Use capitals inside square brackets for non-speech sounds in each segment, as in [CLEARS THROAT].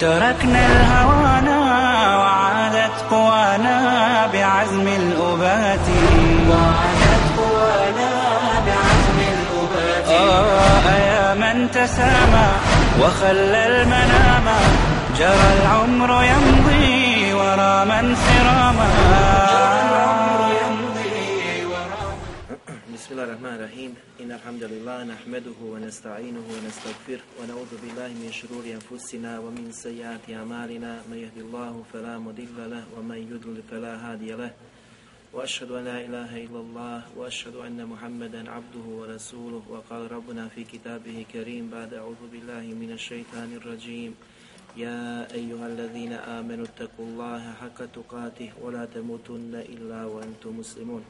تركنا الهوانا وعادت قوانا بعزم الأبات. وعادت قوانا بعزم الأبات. آه يا من تسامى وخلى المنام جرى العمر يمضي ورا من سراما بسم الله الرحمن الرحيم إن الحمد لله نحمده ونستعينه ونستغفره ونعوذ بالله من شرور أنفسنا ومن سيئات أعمالنا من يهد الله فلا مضل له ومن يضلل فلا هادي له وأشهد أن لا إله إلا الله وأشهد أن محمدا عبده ورسوله وقال ربنا في كتابه كريم بعد أعوذ بالله من الشيطان الرجيم يا أيها الذين آمنوا اتقوا الله حق تقاته ولا تموتن إلا وأنتم مسلمون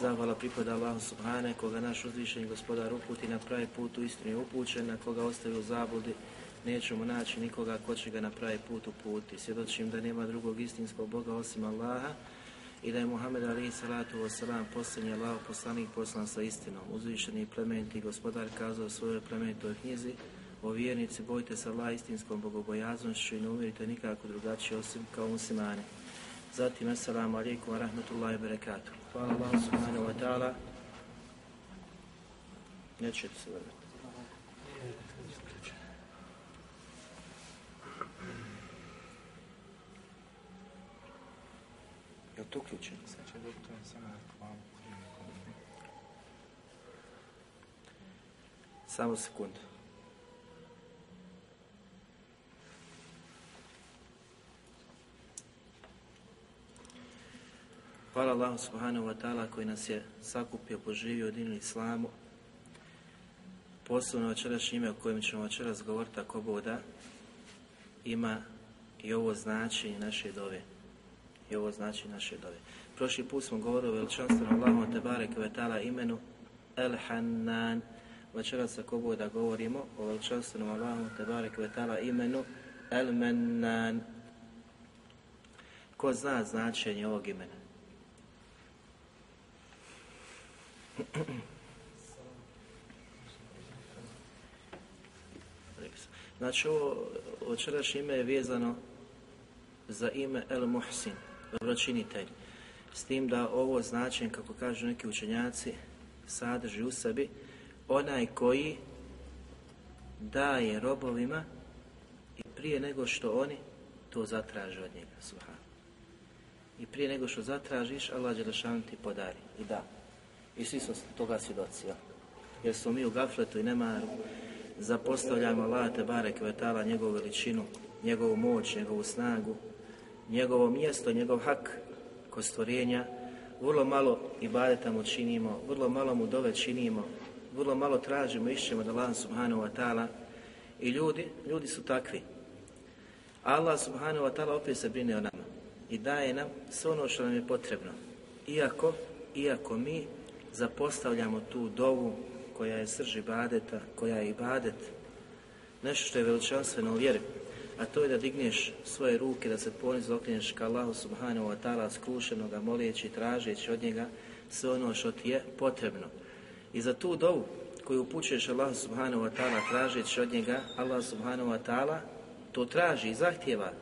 Zahvala pripada Allahu Subhane, koga naš uzvišeni gospodar uputi na pravi put u istinu je upućen, a koga ostavi u zabludi, nećemo naći nikoga ko će ga na pravi put uputi. Svjedočim da nema drugog istinskog Boga osim Allaha i da je Muhammed Ali salatu wasalam posljednji Allah poslanik poslan sa istinom. Uzvišeni plemeniti gospodar kazao svojoj plemenitoj knjizi o vjernici bojte se Allah istinskom bogobojaznošću i ne uvjerite nikako drugačije osim kao muslimani. Zatim, assalamu alaikum wa rahmatullahi wa barakatuh. Hvala Allah subhanahu wa ta'ala. Nećete se vrati. Je li to uključeno? Samo sekundu. Hvala Allahu subhanahu wa ta'ala koji nas je sakupio, poživio u islamu. Posebno večerašnje ime o kojem ćemo večeras govoriti ako boda ima i ovo značenje naše dove. I ovo znači naše dove. Prošli put smo govorili o veličanstvenom Allahom te barek imenu El Hannan. Večeras ako boda govorimo o veličanstvenom Allahom te barek imenu El Mennan. Ko zna značenje ovog imena? Znači ovo večerašnje ime je vezano za ime El Muhsin, dobročinitelj. S tim da ovo značenje, kako kažu neki učenjaci, sadrži u sebi onaj koji daje robovima i prije nego što oni to zatraže od njega, suha. I prije nego što zatražiš, Allah Đelešanu ti podari i da. I svi smo toga svjedoci. Jer smo mi u gafletu i nemaru zapostavljamo Allah te barek vetala njegovu veličinu, njegovu moć, njegovu snagu, njegovo mjesto, njegov hak kod stvorenja, vrlo malo ibadeta mu činimo, vrlo malo mu dove činimo, vrlo malo tražimo, išćemo da Allah subhanahu wa ta'ala i ljudi, ljudi su takvi. Allah subhanahu wa ta'ala opet se brine o nama i daje nam sve ono što nam je potrebno. Iako, iako mi zapostavljamo tu dovu koja je srž ibadeta, koja je ibadet, nešto što je veličanstveno u vjeri, a to je da digneš svoje ruke, da se ponizno okreneš ka Allahu subhanahu wa ta'ala skrušenoga, molijeći, tražeći od njega sve ono što ti je potrebno. I za tu dovu koju upućuješ Allahu subhanahu wa ta'ala tražeći od njega, Allah subhanahu wa ta'ala to traži i zahtjeva.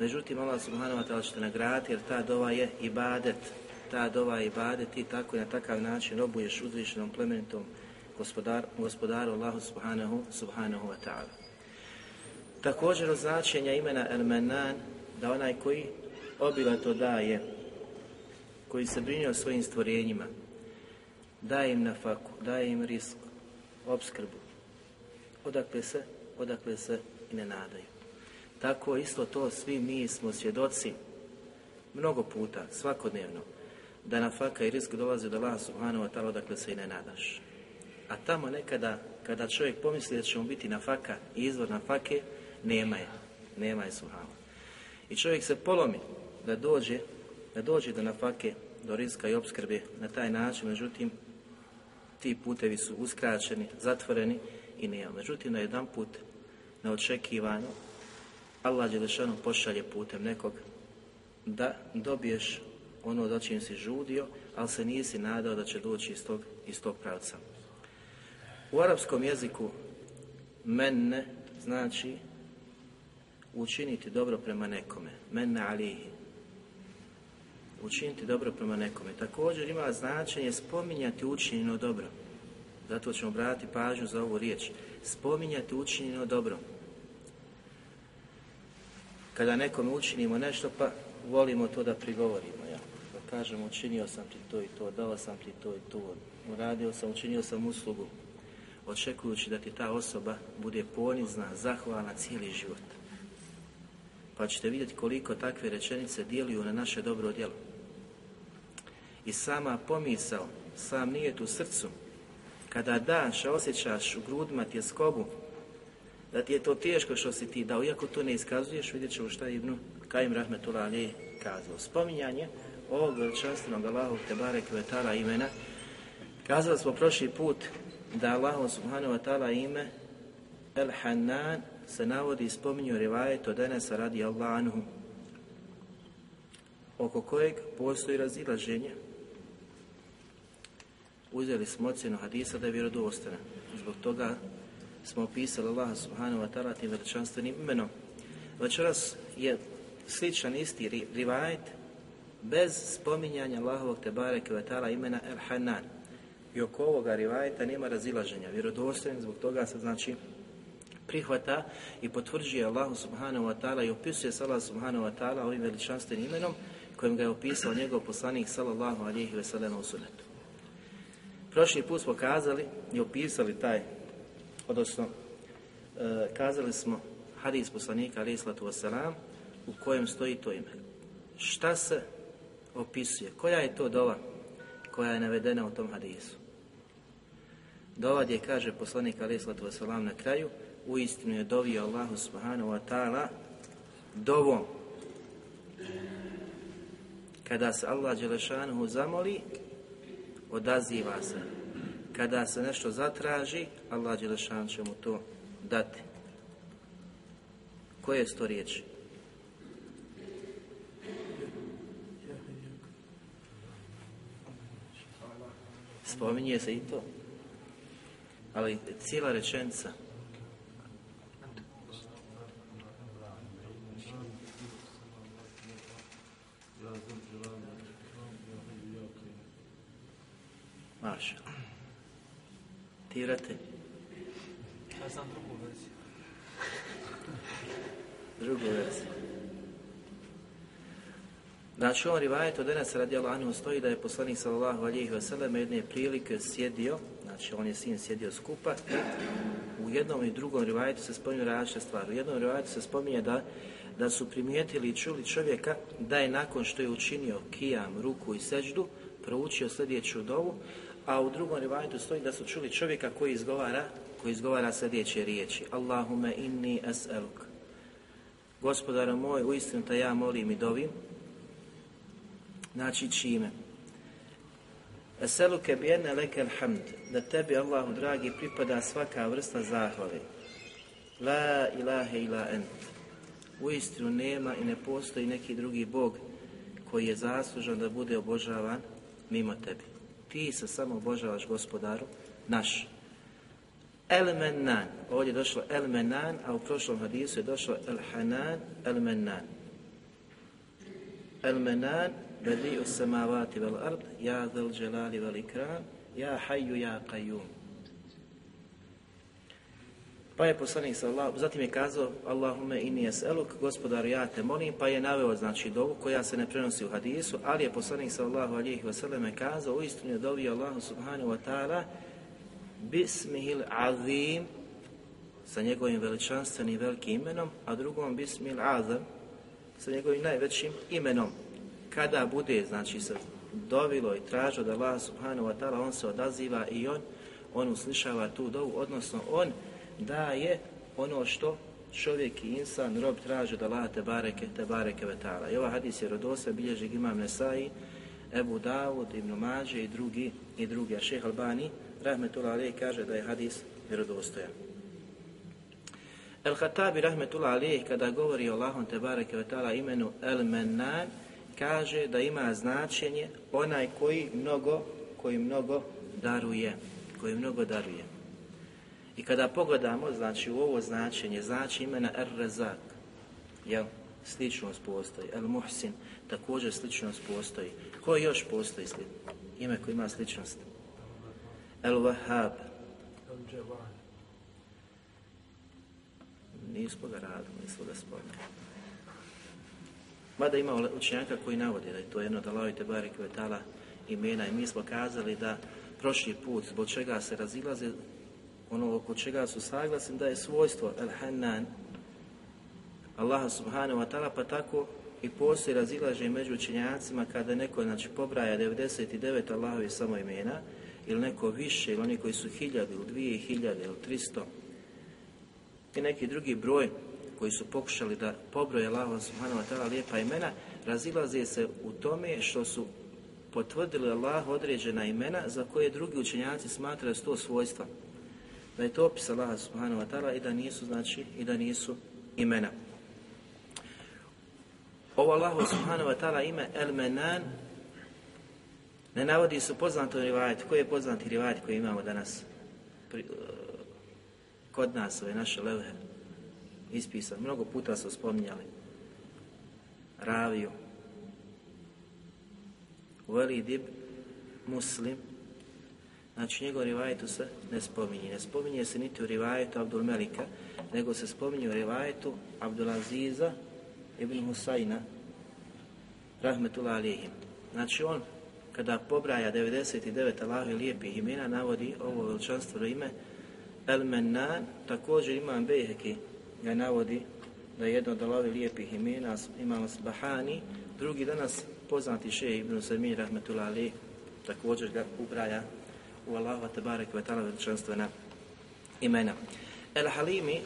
Međutim, Allah subhanahu wa ta'ala će te nagraditi jer ta dova je ibadet, ta dova je ibadet i tako i na takav način robuješ uzvišenom plementom gospodar, gospodaru Allahu subhanahu, subhanahu wa ta'ala. Također od značenja imena El Menan, da onaj koji obilato daje, koji se brine o svojim stvorenjima, daje im na faku, daje im risk, obskrbu, odakle se, odakle se i ne nadaju. Tako isto to svi mi smo svjedoci mnogo puta, svakodnevno, da na faka i risk dolazi do Allah subhanahu wa ta'ala odakle se i ne nadaš. A tamo nekada, kada čovjek pomisli da ćemo biti na faka i izvor na fake, nema je. Nema je subhanahu. I čovjek se polomi da dođe da dođe do nafake, do rizka i opskrbe na taj način, međutim, ti putevi su uskraćeni, zatvoreni i nema. Međutim, na jedan put, neočekivano, Allah Đelešanu pošalje putem nekog da dobiješ ono do čim si žudio, ali se nisi nadao da će doći iz tog, iz tog pravca. U arapskom jeziku menne znači učiniti dobro prema nekome. Menne alihi. Učiniti dobro prema nekome. Također ima značenje spominjati učinjeno dobro. Zato ćemo brati pažnju za ovu riječ. Spominjati učinjeno dobro. Kada nekome učinimo nešto, pa volimo to da prigovorimo. Kažemo, učinio sam ti to i to, dao sam ti to i to, uradio sam, učinio sam uslugu, očekujući da ti ta osoba bude ponizna, zahvalna cijeli život. Pa ćete vidjeti koliko takve rečenice djeluju na naše dobro djelo. I sama pomisao, sam nijet u srcu, kada daš, a osjećaš u grudima tjeskobu, da ti je to teško što si ti dao, iako to ne iskazuješ, vidjet ćemo šta je Ibnu Kajim Rahmetullah Ali kazao. Spominjanje ovog veličanstvenog Allahu Tebare Kvetala imena, kazali smo prošli put da Allahu Subhanahu wa ta'ala ime El Hanan se navodi i spominju rivajet od Enesa radi Allahu oko kojeg postoji razilaženje. Uzeli smo ocjenu hadisa da je vjerodostojna. Zbog toga smo opisali Allaha subhanahu wa ta'ala tim veličanstvenim imenom. Večeras je sličan isti rivajet bez spominjanja Allahovog tebare kvetala imena El Hanan. I oko ovoga rivajeta nema razilaženja. Vjerodostojan zbog toga se znači prihvata i potvrđuje Allahu subhanahu wa ta'ala i opisuje se Allah subhanahu wa ta'ala ovim veličanstvenim imenom kojim ga je opisao njegov poslanik sallallahu alihi ve sellem u sunetu. Prošli put smo kazali i opisali taj, odnosno e, kazali smo hadis poslanika alihi wasalam u kojem stoji to ime. Šta se opisuje? Koja je to dova koja je navedena u tom hadisu? Dova gdje kaže poslanik alaih wasalam na kraju u istinu je dovio Allahu subhanahu wa ta'ala dovom kada se Allah Đelešanuhu zamoli odaziva se kada se nešto zatraži Allah Đelešan će mu to dati koje su to riječi? Spominje se i to. Ali cijela rečenica. Maša. Ti vrate? Ja znam drugu verziju. Drugu verziju. Znači, u ovom rivajetu od Enes radijalu anhu stoji da je poslanik sallallahu alihi wasallam jedne prilike sjedio, znači on je sin sjedio skupa, u jednom i drugom rivajetu se spominju različite stvari. U jednom rivajetu se spominje da, da su primijetili i čuli čovjeka da je nakon što je učinio kijam, ruku i seđdu, proučio sljedeću dovu, a u drugom rivajetu stoji da su čuli čovjeka koji izgovara, koji izgovara sljedeće riječi. Allahume inni es'eluk. Gospodara moj, uistinu te ja molim i dovim, Znači čime? Eseluke bijene lekel hamd, da tebi Allahu dragi pripada svaka vrsta zahvale. La ilahe ila ent. U istinu nema i ne postoji neki drugi Bog koji je zaslužan da bude obožavan mimo tebi. Ti se samo obožavaš gospodaru naš. El Mennan, ovdje je došlo El Mennan, a u prošlom hadisu je došlo El Hanan, El Mennan Bedi'u samavati vel ard, ja dhal dželali vel ikram, ja hayyu ja qayyum. Pa je poslanik sallallahu, zatim je kazao Allahume inni es'eluk, gospodar ja te molim, pa je naveo znači dovu koja se ne prenosi u hadisu, ali je poslanik sallallahu alihi wasallam kazao, uistinu je dovio Allahu subhanahu wa ta'ala bismihil azim sa njegovim veličanstvenim velikim imenom, a drugom bismil azam sa njegovim najvećim imenom kada bude, znači, se dovilo i tražilo da Allah subhanahu wa ta'ala, on se odaziva i on, on uslišava tu dovu, odnosno on daje ono što čovjek i insan, rob traži da Allah te bareke, te bareke vetala. I ova hadis je rodosa, bilježi imam Nesai, Ebu Davud, Ibn Mađe i drugi, i drugi. A šeha Albani, rahmetullah alaih, kaže da je hadis vjerodostojan. El Hatabi rahmetullah alaih kada govori o Allahom te bareke vetala imenu El Mennan kaže da ima značenje onaj koji mnogo koji mnogo daruje, koji mnogo daruje. I kada pogledamo, znači u ovo značenje, znači imena Rezak, jel? Sličnost postoji. El Muhsin, također sličnost postoji. Ko još postoji ime koji ima sličnost? El Wahhab. Nismo ga radili, nismo ga spomenuli. Mada ima učenjaka koji navode da je to jedno od Allahovi Tebari Kvetala imena i mi smo kazali da prošli put zbog čega se razilaze ono oko čega su saglasni da je svojstvo El Hanan Allaha subhanahu wa ta'ala pa tako i postoji razilaže među učenjacima kada neko znači pobraja 99 Allahovi samo imena ili neko više ili oni koji su hiljadu ili dvije hiljade ili tristo i neki drugi broj koji su pokušali da pobroje Allaha subhanahu wa ta'ala lijepa imena razilaze se u tome što su potvrdili Allah određena imena za koje drugi učenjaci smatraju sto svojstva. Da je to opis Allaha subhanahu wa ta'ala i da nisu znači i da nisu imena. Ovo Allahu subhanahu wa ta'ala ime El Menan ne navodi su poznato rivajet. Koji je poznati rivajet koji imamo danas? Pri, uh, kod nas, ove naše levhe, ispisan. Mnogo puta su spominjali. Raviju. Velid Muslim. Znači, njegov rivajetu se ne spominje. Ne spominje se niti u rivajetu Abdul Melika, nego se spominje u rivajetu Abdulaziza ibn Husayna, rahmetullah alijihim. Znači, on kada pobraja 99 Allahovi lijepih imena, navodi ovo veličanstveno ime El Mennan, također imam Bejheki ga navodi da je jedno od Allahovi lijepih imena, imam Bahani, drugi danas poznati šeji Ibn Samir rahmetullah alijih, također ga ubraja u Allahu tabarek ve ta'ala veličanstvena imena. El Halimi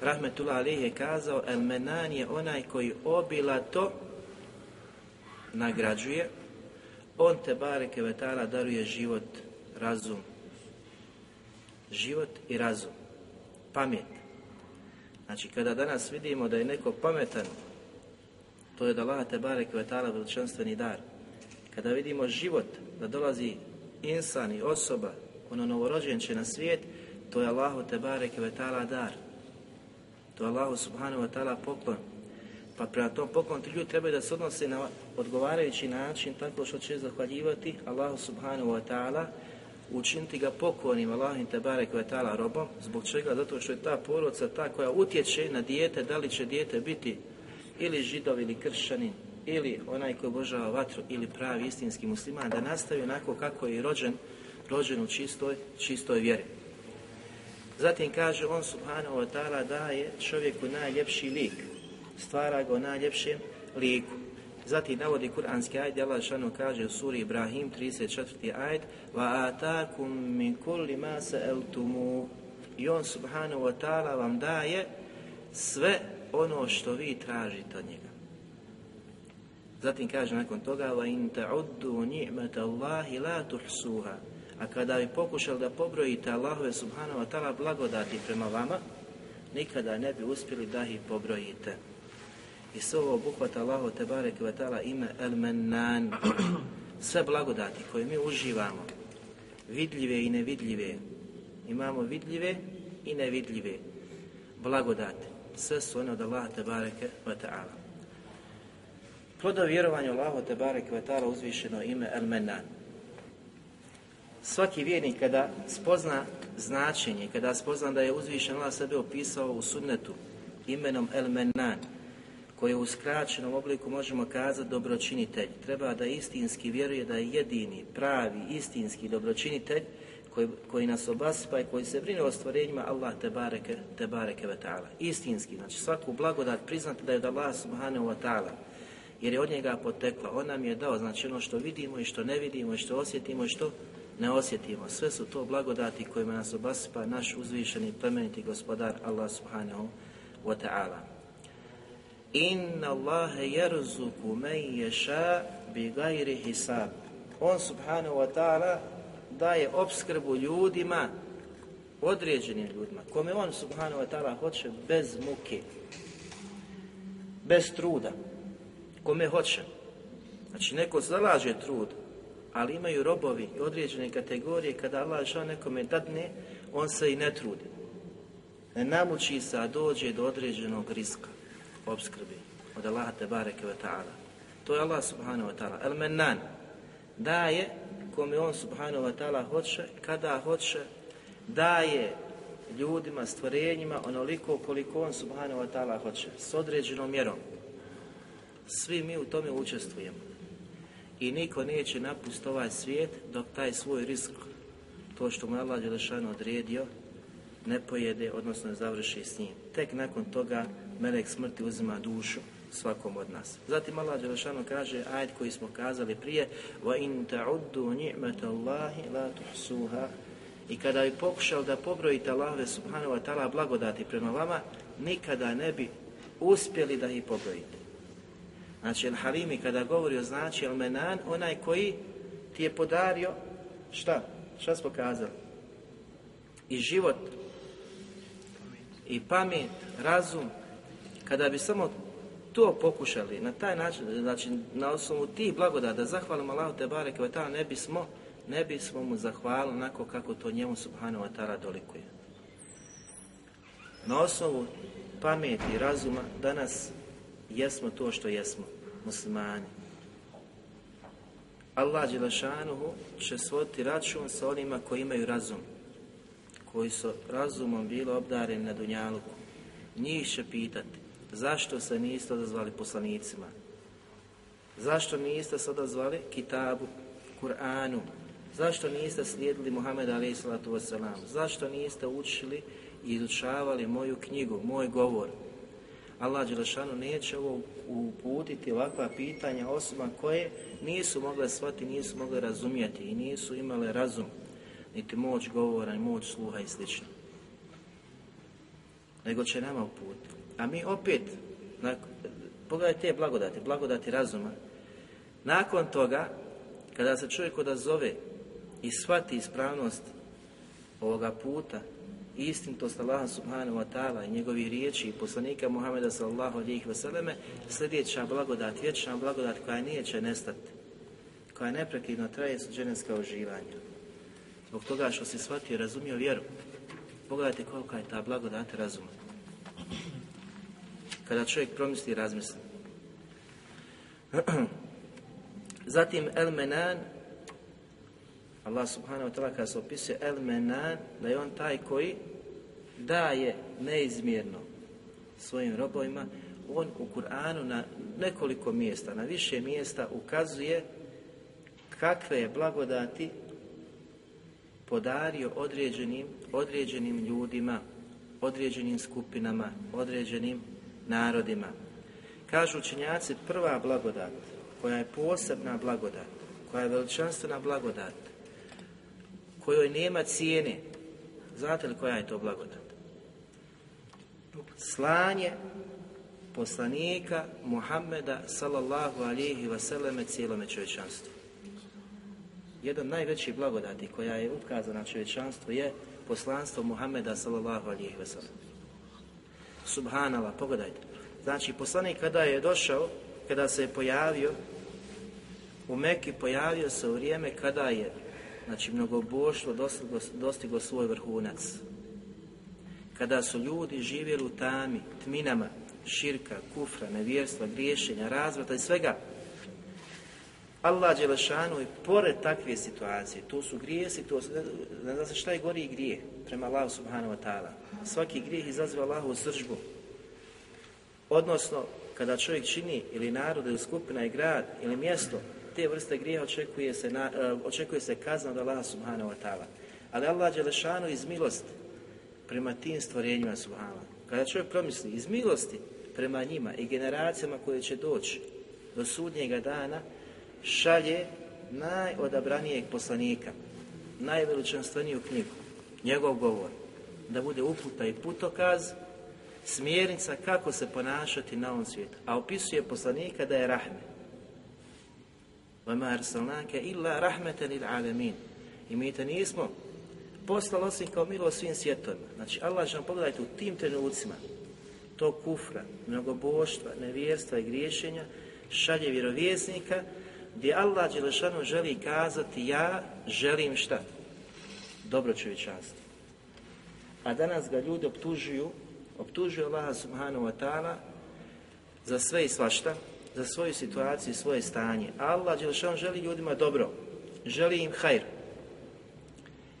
rahmetullah alijih je kazao El Menan je onaj koji obilato nagrađuje on te bareke vetala daruje život, razum. Život i razum. Pamet. Znači, kada danas vidimo da je neko pametan, to je da Allah te bareke vetala veličanstveni dar. Kada vidimo život, da dolazi insan i osoba, ono novorođenče na svijet, to je Allahu te bareke vetala dar. To je Allahu subhanahu wa ta'ala poklon. Pa prema tom poklonu ti ljudi trebaju da se odnose na odgovarajući način tako što će zahvaljivati Allahu subhanahu wa ta'ala učiniti ga pokornim Allahim te barek wa ta'ala robom. Zbog čega? Zato što je ta porodca ta koja utječe na dijete, da li će dijete biti ili židov ili kršćanin ili onaj koji obožava vatru ili pravi istinski musliman da nastavi onako kako je rođen, rođen u čistoj, čistoj vjeri. Zatim kaže on subhanahu wa ta'ala daje čovjeku najljepši lik, stvara ga u najljepšem liku. Zatim navodi kuranski ajd, Allah šanu kaže u suri Ibrahim 34. ajd Va atakum min kulli ma sa'altumu I on subhanahu wa ta'ala vam daje sve ono što vi tražite od njega. Zatim kaže nakon toga Va in ta'uddu ni'mata Allahi la tuhsuha A kada bi pokušali da pobrojite Allahove subhanahu wa ta'ala blagodati prema vama, nikada ne bi uspjeli da ih pobrojite. I sve ovo obuhvata Allahu te bareke ve taala ime El Mennan. [CLEARS THROAT] Sve blagodati koje mi uživamo, vidljive i nevidljive, imamo vidljive i nevidljive blagodati. Sve su one od Allaha te bareke taala. Plodo vjerovanja Allahu te uzvišeno ime El Mennan. Svaki vjernik kada spozna značenje, kada spozna da je uzvišen Allah sebe opisao u sunnetu imenom El Mennan, koje u skraćenom obliku možemo kazati dobročinitelj. Treba da istinski vjeruje da je jedini, pravi, istinski dobročinitelj koji, koji nas obasipa i koji se brine o stvorenjima Allah te bareke, te bareke ta'ala. Istinski, znači svaku blagodat priznati da je od Allah subhanahu wa ta'ala jer je od njega potekla. On nam je dao, znači ono što vidimo i što ne vidimo i što osjetimo i što ne osjetimo. Sve su to blagodati kojima nas obasipa naš uzvišeni plemeniti gospodar Allah subhanahu wa ta'ala. Inna Allahe jerzuku men ješa bi gajri hisab. On subhanahu wa ta'ala daje obskrbu ljudima, određenim ljudima, kome on subhanahu wa ta'ala hoće bez muke, bez truda, kome hoće. Znači neko zalaže trud, ali imaju robovi i određene kategorije kada Allah žao nekome dadne, on se i ne trudi. Ne namuči se, a dođe do određenog riska, obskrbi od Allaha te bareke wa ta'ala. To je Allah subhanahu wa ta'ala. El mennan daje kome on subhanahu wa ta'ala hoće, kada hoće, daje ljudima, stvorenjima onoliko koliko on subhanahu wa ta'ala hoće, s određenom mjerom. Svi mi u tome učestvujemo. I niko neće napustiti ovaj svijet dok taj svoj risk, to što mu je Allah Đelešanu odredio, ne pojede, odnosno završi s njim. Tek nakon toga melek smrti uzima dušu svakom od nas. Zatim Allah Đelešanu kaže, ajd koji smo kazali prije, وَإِن تَعُدُّوا نِعْمَةَ اللَّهِ لَا تُحْسُوهَا I kada bi pokušao da pobrojite Allahove subhanahu wa ta'ala blagodati prema vama, nikada ne bi uspjeli da ih pobrojite. Znači, Al-Halimi kada govori o znači Al-Menan, onaj koji ti je podario, šta? Šta smo kazali? I život, i pamet, razum, kada bi samo to pokušali, na taj način, znači na osnovu tih blagodata, zahvalimo Allahu te bareke ta'ala, ne bismo, ne bismo mu zahvalili onako kako to njemu subhanahu wa ta'ala dolikuje. Na osnovu pameti i razuma danas jesmo to što jesmo, muslimani. Allah Đelešanuhu će svoditi račun sa onima koji imaju razum, koji su razumom bili obdareni na Dunjaluku. Njih će pitati, zašto se niste odazvali poslanicima? Zašto niste se odazvali Kitabu, Kur'anu? Zašto niste slijedili Muhammeda a.s. Zašto niste učili i izučavali moju knjigu, moj govor? Allah Đelešanu neće ovo uputiti ovakva pitanja osoba koje nisu mogle shvatiti, nisu mogle razumijeti i nisu imale razum, niti moć govora, ni moć sluha i sl. Nego će nama uputiti. A mi opet, pogledajte te blagodati, blagodati razuma, nakon toga, kada se čovjek odazove i shvati ispravnost ovoga puta, istintost Allaha subhanahu wa ta'ala i njegovih riječi i poslanika Muhameda sallallahu alihi vseleme, sljedeća blagodat, vječna blagodat koja neće nestati, koja neprekidno traje su dženevska uživanja. Zbog toga što si shvatio i razumio vjeru. Pogledajte kolika je ta blagodat razuma. Kada čovjek promisli i razmisli. [CLEARS THROAT] Zatim El Menan, Allah subhanahu wa ta'ala kada se opisuje El Menan, da je on taj koji daje neizmjerno svojim robovima, on u Kur'anu na nekoliko mjesta, na više mjesta ukazuje kakve je blagodati podario određenim, određenim ljudima, određenim skupinama, određenim narodima. Kažu učenjaci, prva blagodat, koja je posebna blagodat, koja je veličanstvena blagodat, kojoj nema cijene, znate li koja je to blagodat? Slanje poslanika Muhammeda sallallahu alihi vseleme cijelome čovječanstvu. Jedan najveći blagodati koja je ukazana čovječanstvu je poslanstvo Muhammeda sallallahu alihi vseleme. Subhanallah, pogledajte. Znači, poslanik kada je došao, kada se je pojavio, u Meki pojavio se u vrijeme kada je, znači, mnogoboštvo dostiglo, dostiglo svoj vrhunac. Kada su ljudi živjeli u tami, tminama, širka, kufra, nevjerstva, griješenja, razvrata i svega. Allah Đelešanu i pored takve situacije, to su grijesi, to su, ne zna se šta je gori grije prema Allahu subhanahu wa ta'ala. Svaki grijeh izaziva Allahu sržbu. Odnosno, kada čovjek čini ili narod ili skupina i grad ili mjesto, te vrste grijeha očekuje se, na, uh, očekuje se kazna od Allaha subhanahu wa ta'ala. Ali Allah Đelešanu iz milosti prema tim stvorenjima subhanahu Kada čovjek promisli iz milosti prema njima i generacijama koje će doći do sudnjega dana, šalje najodabranijeg poslanika, najveličanstveniju knjigu, njegov govor, da bude uputa i putokaz smjernica kako se ponašati na ovom svijetu. A opisuje poslanika da je rahme. وَمَا أَرْسَلْنَاكَ إِلَّا رَحْمَةً لِلْعَالَمِينَ I mi te nismo poslali osim kao milo svim svjetovima. Znači, Allah će vam pogledajte u tim trenucima tog kufra, mnogoboštva, nevjerstva i griješenja, šalje vjerovjesnika, gdje Allah Đelešanu želi kazati ja želim šta? Dobro čovječanstvo. A danas ga ljudi optužuju, optužuju Allaha subhanahu wa ta'ala za sve i svašta, za svoju situaciju i svoje stanje. Allah Đelešanu želi ljudima dobro, želi im hajr.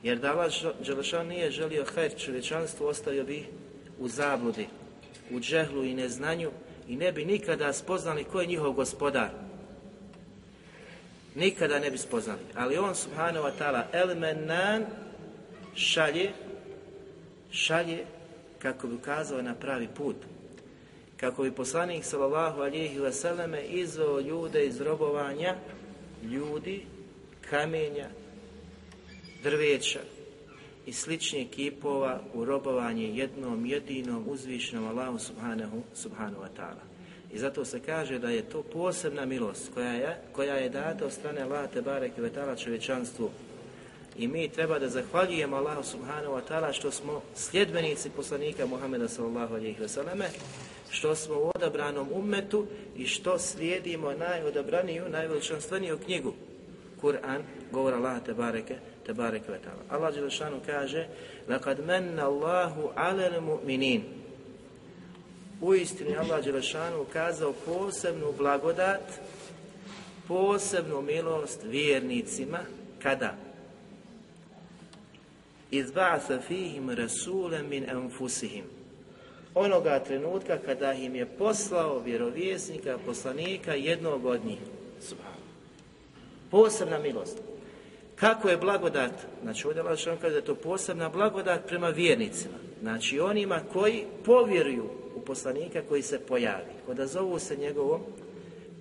Jer da Allah Đelešanu nije želio hajr čovječanstvu, ostavio bi u zabludi, u džehlu i neznanju i ne bi nikada spoznali ko je njihov gospodar. Nikada ne bi spoznali. Ali on, subhanahu wa ta'ala, el menan šalje, šalje kako bi ukazao na pravi put. Kako bi poslanik sallallahu alihi vseleme izveo ljude iz robovanja ljudi, kamenja, drveća i sličnih kipova u robovanje jednom jedinom uzvišenom Allahu subhanahu, subhanahu wa ta'ala. I zato se kaže da je to posebna milost koja je, koja je data od strane Allaha te bareke ve čovječanstvu. I mi treba da zahvaljujemo Allahu subhanahu wa ta'ala što smo sljedbenici poslanika Muhameda sallallahu alejhi ve selleme, što smo u odabranom ummetu i što slijedimo najodabraniju, najveličanstveniju knjigu, Kur'an, govor Allaha Tebareke, te ta'ala. Allah Đelešanu kaže: "Laqad manna Allahu عَلَى mu'minin" U istini Allah Đelešanu ukazao posebnu blagodat, posebnu milost vjernicima, kada? izba'atha fihim rasulan min anfusihim. Onoga trenutka kada im je poslao vjerovjesnika, poslanika jednog od njih. Posebna milost. Kako je blagodat? Znači ovdje Allah kaže da je to posebna blagodat prema vjernicima. Znači onima koji povjeruju poslanika koji se pojavi. Kada zovu se njegovom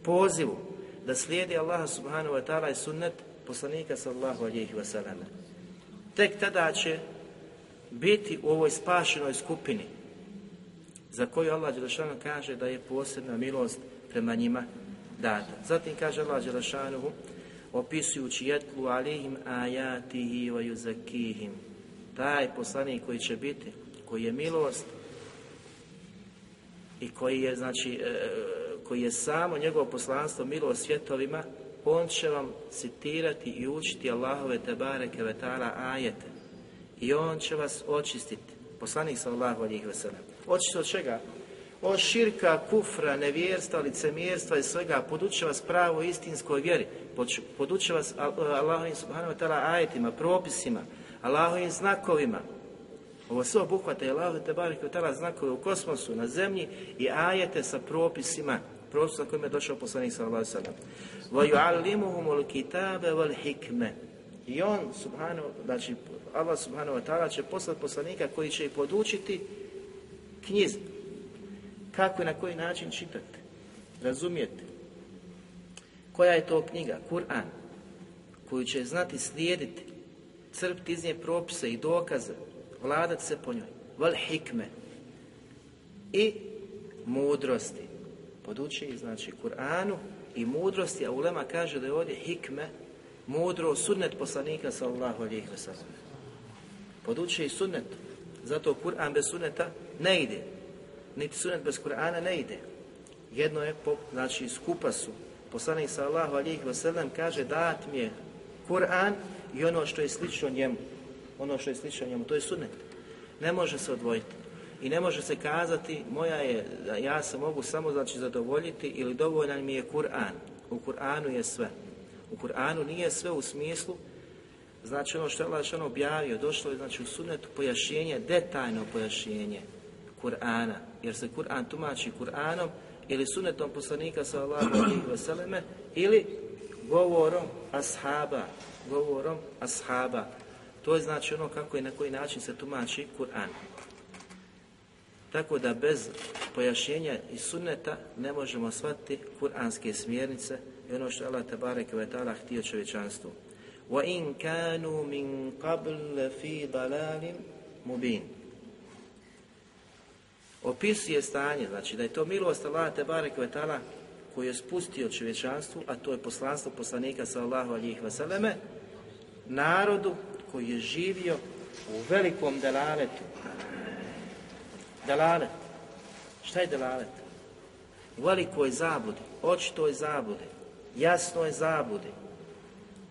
pozivu da slijedi Allah subhanahu wa ta'ala i sunnet poslanika sallahu alihi wa sallam. Tek tada će biti u ovoj spašenoj skupini za koju Allah Đelešanu kaže da je posebna milost prema njima data. Zatim kaže Allah Đelešanu opisujući jetlu alihim ajatihi wa yuzakihim. Taj poslanik koji će biti, koji je milost i koji je, znači, e, koji je samo njegovo poslanstvo milost svjetovima, on će vam citirati i učiti Allahove tebare kevetala ajete. I on će vas očistiti. Poslanik sallallahu alihi wasallam. Očistiti od čega? Od širka, kufra, nevjerstva, licemjerstva i svega. Poduče vas pravo istinskoj vjeri. Poduče vas Allahovim subhanahu wa ta'ala ajetima, propisima, Allahovim znakovima. Ovo sve obuhvata je Allah te znakove u kosmosu, na zemlji i ajete sa propisima, propisa kojim kojima je došao poslanik sallallahu alejhi ve I on subhanu, znači Allah subhanahu wa ta'ala će poslati poslanika koji će ih podučiti knjiz Kako i na koji način čitate, razumijete. Koja je to knjiga? Kur'an. Koju će znati slijediti, crpti iz nje propise i dokaze, vladati se po njoj. Val hikme. I mudrosti. Poduči, znači, Kur'anu i mudrosti, a Ulema kaže da je ovdje hikme, mudro, sunnet poslanika sallallahu alihi wa sallam. Poduče i sunnet. Zato Kur'an bez sunneta ne ide. Niti sunnet bez Kur'ana ne ide. Jedno je, po, znači skupa su. Poslanik sallallahu alihi wa sallam kaže dat mi je Kur'an i ono što je slično njemu. Ono što je slično njemu, to je sunnet. Ne može se odvojiti. I ne može se kazati, moja je, ja se mogu samo znači zadovoljiti ili dovoljan mi je Kur'an. U Kur'anu je sve. U Kur'anu nije sve u smislu, znači ono što je Allah ono objavio, došlo je znači u sunnetu pojašnjenje, detaljno pojašnjenje Kur'ana, jer se Kur'an tumači Kur'anom ili sunnetom poslanika ve selleme ili govorom ashaba, govorom ashaba. To je znači ono kako i na koji način se tumači Kur'an. Tako da bez pojašnjenja i sunneta ne možemo shvatiti kuranske smjernice i ono što je Allah tabareke ve ta'ala htio čovječanstvu. In kanu min qabl fi dalalin mubin. opisuje stanje, znači da je to milost Allah te barek vetala koji je spustio čovječanstvu, a to je poslanstvo poslanika sallahu alijih vseleme, narodu koji je živio u velikom delaletu. Delalet. Šta je delalet? U velikoj zabudi, očitoj zabudi, jasnoj zabudi,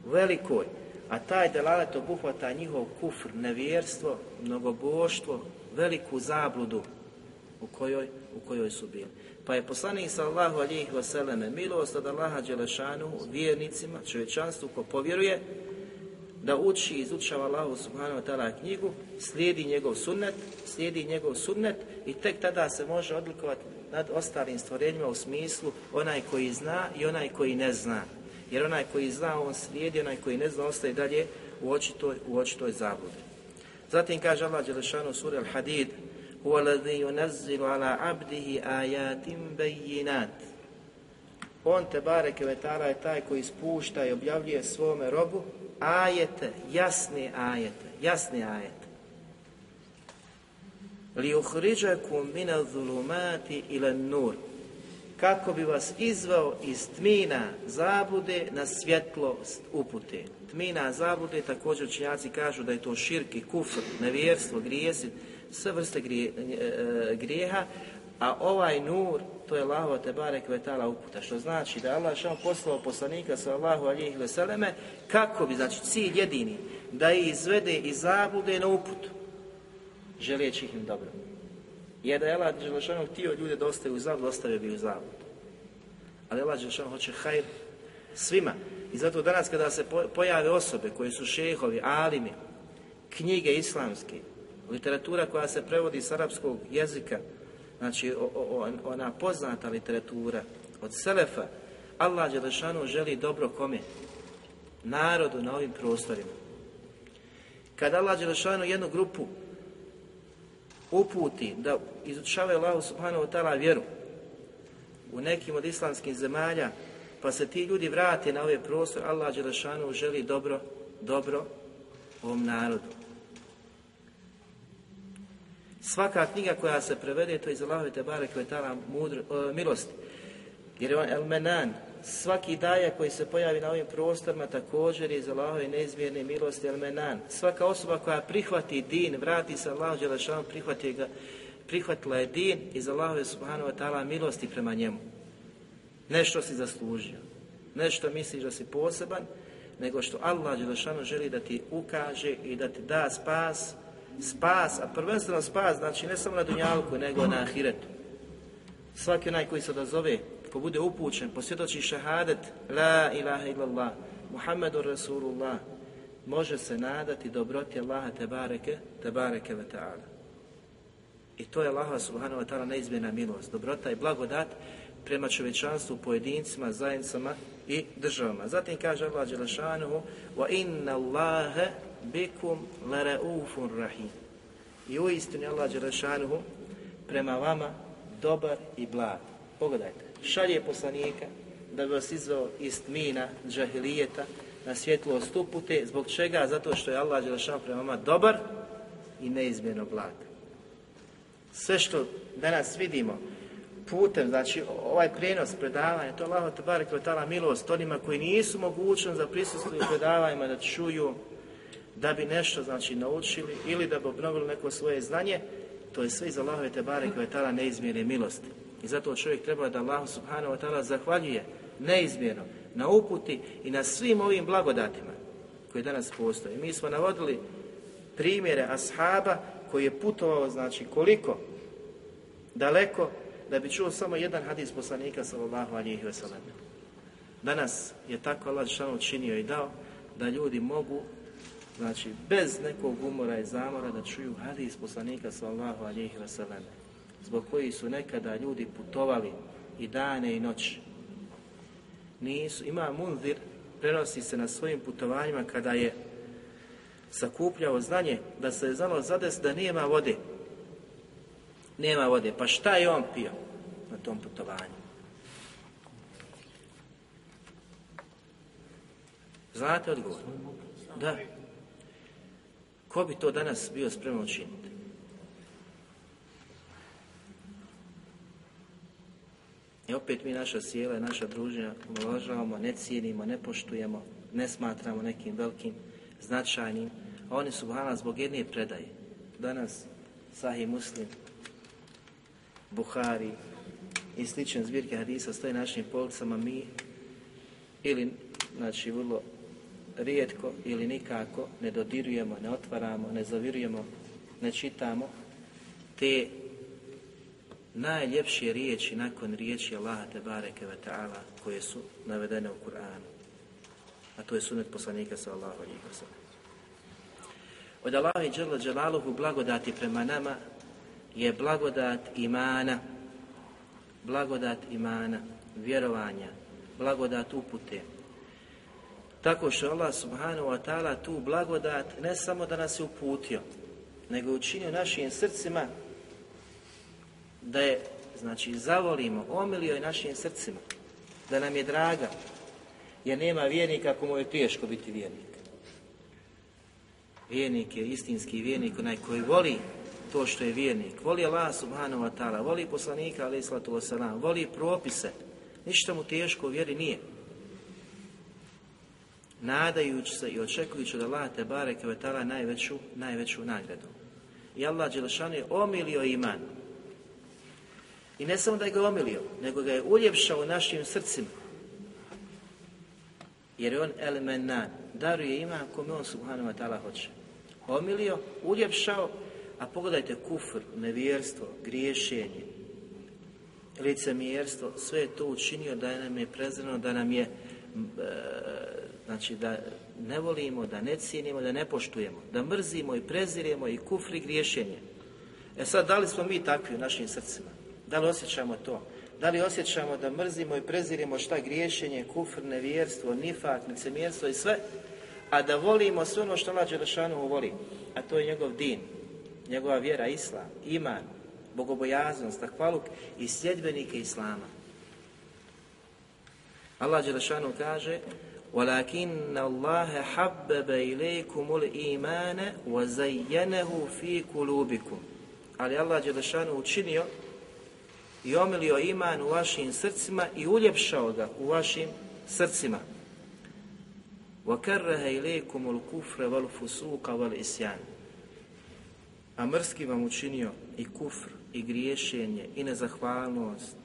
velikoj. A taj delalet obuhvata njihov kufr, nevjerstvo, mnogoboštvo, veliku zabludu u kojoj, u kojoj su bili. Pa je poslanik sallahu alijih vseleme milost od Allaha Đelešanu vjernicima, čovječanstvu ko povjeruje, da uči i izučava Allahu subhanahu wa ta'ala knjigu, slijedi njegov sunnet, slijedi njegov sunnet i tek tada se može odlikovati nad ostalim stvorenjima u smislu onaj koji zna i onaj koji ne zna. Jer onaj koji zna, on slijedi, onaj koji ne zna, ostaje dalje u očitoj, u očitoj zabludi. Zatim kaže Allah Đelešanu sura Al-Hadid هو الذي ينزل على عبده آيات بينات on te bareke vetala je taj koji spušta i objavljuje svome robu ajete, jasne ajete, jasne ajete. Li uhriđakum mina zulumati ila nur. Kako bi vas izvao iz tmina zabude na svjetlost upute. Tmina zabude također učinjaci kažu da je to širki, kufr, nevjerstvo, grijesi, sve vrste grije, e, grijeha, a ovaj nur, to je Allahova te barek uputa, što znači da Allah šao poslao poslanika sallahu alijih veseleme, kako bi, znači cilj jedini, da ih izvede i zabude na uputu, želijeći im dobro. Jer da je Allah Đelešanu htio ljude da ostaju u zabud, ostavio bi u zabud. Ali Allah Đelešanu hoće hajr svima. I zato danas kada se pojave osobe koje su šehovi, alimi, knjige islamske, literatura koja se prevodi s arapskog jezika, znači ona poznata literatura od Selefa, Allah Đelešanu želi dobro kome? Narodu na ovim prostorima. Kad Allah Đelešanu jednu grupu uputi da izučavaju Allahu subhanahu ta'ala vjeru u nekim od islamskih zemalja, pa se ti ljudi vrate na ove prostore, Allah Đelešanu želi dobro, dobro ovom narodu. Svaka knjiga koja se prevede, to je iz Allahove Tebare Kvetala milosti. Jer je on El Menan, svaki daja koji se pojavi na ovim prostorima također je iz Allahove neizmjerne milosti El Menan. Svaka osoba koja prihvati din, vrati se Allah Đelešanu, prihvati ga, prihvatila je din iz Allahove Subhanahu wa ta'ala milosti prema njemu. Nešto si zaslužio. Nešto misliš da si poseban, nego što Allah Đelešanu želi da ti ukaže i da ti da spas, spas, a prvenstveno spas, znači ne samo na Dunjalku, nego na Ahiretu. Svaki onaj koji se odazove, ko bude upućen, posvjedoči šahadet, la ilaha illallah, Muhammedu Rasulullah, može se nadati dobroti Allaha te bareke, te bareke ve ta'ala. I to je Allaha subhanahu wa ta'ala neizmjena milost, dobrota i blagodat prema čovečanstvu, pojedincima, zajednicama i državama. Zatim kaže Allah Đelešanuhu wa inna Allahe bikum laraufun rahim. I u istini Allah Đelešanuhu prema vama dobar i blag. Pogledajte, šalje poslanika da bi vas izveo iz tmina, džahilijeta, na svjetlo stupute. Zbog čega? Zato što je Allah Đelešanuhu prema vama dobar i neizmjerno blag. Sve što danas vidimo, putem, znači ovaj prijenos predavanja, to Allah te barek milost onima koji nisu mogućnost da prisustvuju predavanjima, da čuju, da bi nešto znači naučili ili da bi obnovili neko svoje znanje, to je sve iz Allahove te barek tala neizmjerne milosti. I zato čovjek treba da Allah subhanahu wa ta'ala zahvaljuje neizmjerno na uputi i na svim ovim blagodatima koji danas postoje. Mi smo navodili primjere ashaba koji je putovao, znači koliko daleko da bi čuo samo jedan hadis poslanika sallallahu alihi wasallam. Danas je tako Allah učinio i dao da ljudi mogu znači bez nekog umora i zamora da čuju hadis poslanika sallallahu alihi wasallam zbog koji su nekada ljudi putovali i dane i noći. Nisu, ima munzir, prenosi se na svojim putovanjima kada je sakupljao znanje da se je znalo zades da nema vode. Nema vode. Pa šta je on pio na tom putovanju? Znate odgovor? Da. Ko bi to danas bio spreman učiniti? I opet mi naša sjela i naša druženja uvažavamo, ne cijenimo, ne poštujemo, ne smatramo nekim velikim, značajnim, a oni su zbog jedne predaje. Danas Sahih Muslim, Buhari i slične zbirke hadisa stoje našim policama mi ili znači vrlo rijetko ili nikako ne dodirujemo, ne otvaramo, ne zavirujemo, ne čitamo te najljepše riječi nakon riječi Allaha te bareke ve ta'ala koje su navedene u Kur'anu. A to je sunet poslanika sallallahu alejhi ve sellem. Od i dželle dželaluhu blagodati prema nama je blagodat imana, blagodat imana, vjerovanja, blagodat upute. Tako što Allah subhanahu wa ta'ala tu blagodat ne samo da nas je uputio, nego učinio našim srcima da je, znači, zavolimo, omilio je našim srcima, da nam je draga, jer nema vjernika ako mu je teško biti vjernik. Vjernik je istinski vjernik, onaj koji voli to što je vjernik, voli Allah subhanahu wa ta'ala, voli poslanika alaih voli propise, ništa mu teško u vjeri nije. Nadajući se i očekujući od Allah te bareke ve ta'ala najveću, najveću nagradu. I Allah Đelešanu je omilio iman. I ne samo da je omilio, nego ga je uljepšao u našim srcima. Jer je on elemenan, daruje iman kome on subhanahu wa ta'ala hoće. Omilio, uljepšao, a pogledajte kufr, nevjerstvo, griješenje, licemjerstvo, sve je to učinio da nam je prezreno, da nam je, e, znači da ne volimo, da ne cijenimo, da ne poštujemo, da mrzimo i preziremo i kufri griješenje. E sad, da li smo mi takvi u našim srcima? Da li osjećamo to? Da li osjećamo da mrzimo i preziremo šta griješenje, kufr, nevjerstvo, nifak, licemjerstvo i sve, a da volimo sve ono što Allah Đelešanu voli, a to je njegov din, njegova vjera, islam, iman, bogobojaznost, takvaluk i sljedbenike islama. Allah Đelešanu kaže وَلَكِنَّ اللَّهَ حَبَّبَ إِلَيْكُمُ الْإِيمَانَ وَزَيَّنَهُ فِي قُلُوبِكُمْ Ali Allah Đelešanu učinio i omilio iman u vašim srcima i uljepšao ga u vašim srcima. وَكَرَّهَ إِلَيْكُمُ الْكُفْرَ وَالْفُسُوقَ وَالْإِسْيَانَ A mrski vam učinio i kufr, i griješenje, i nezahvalnost.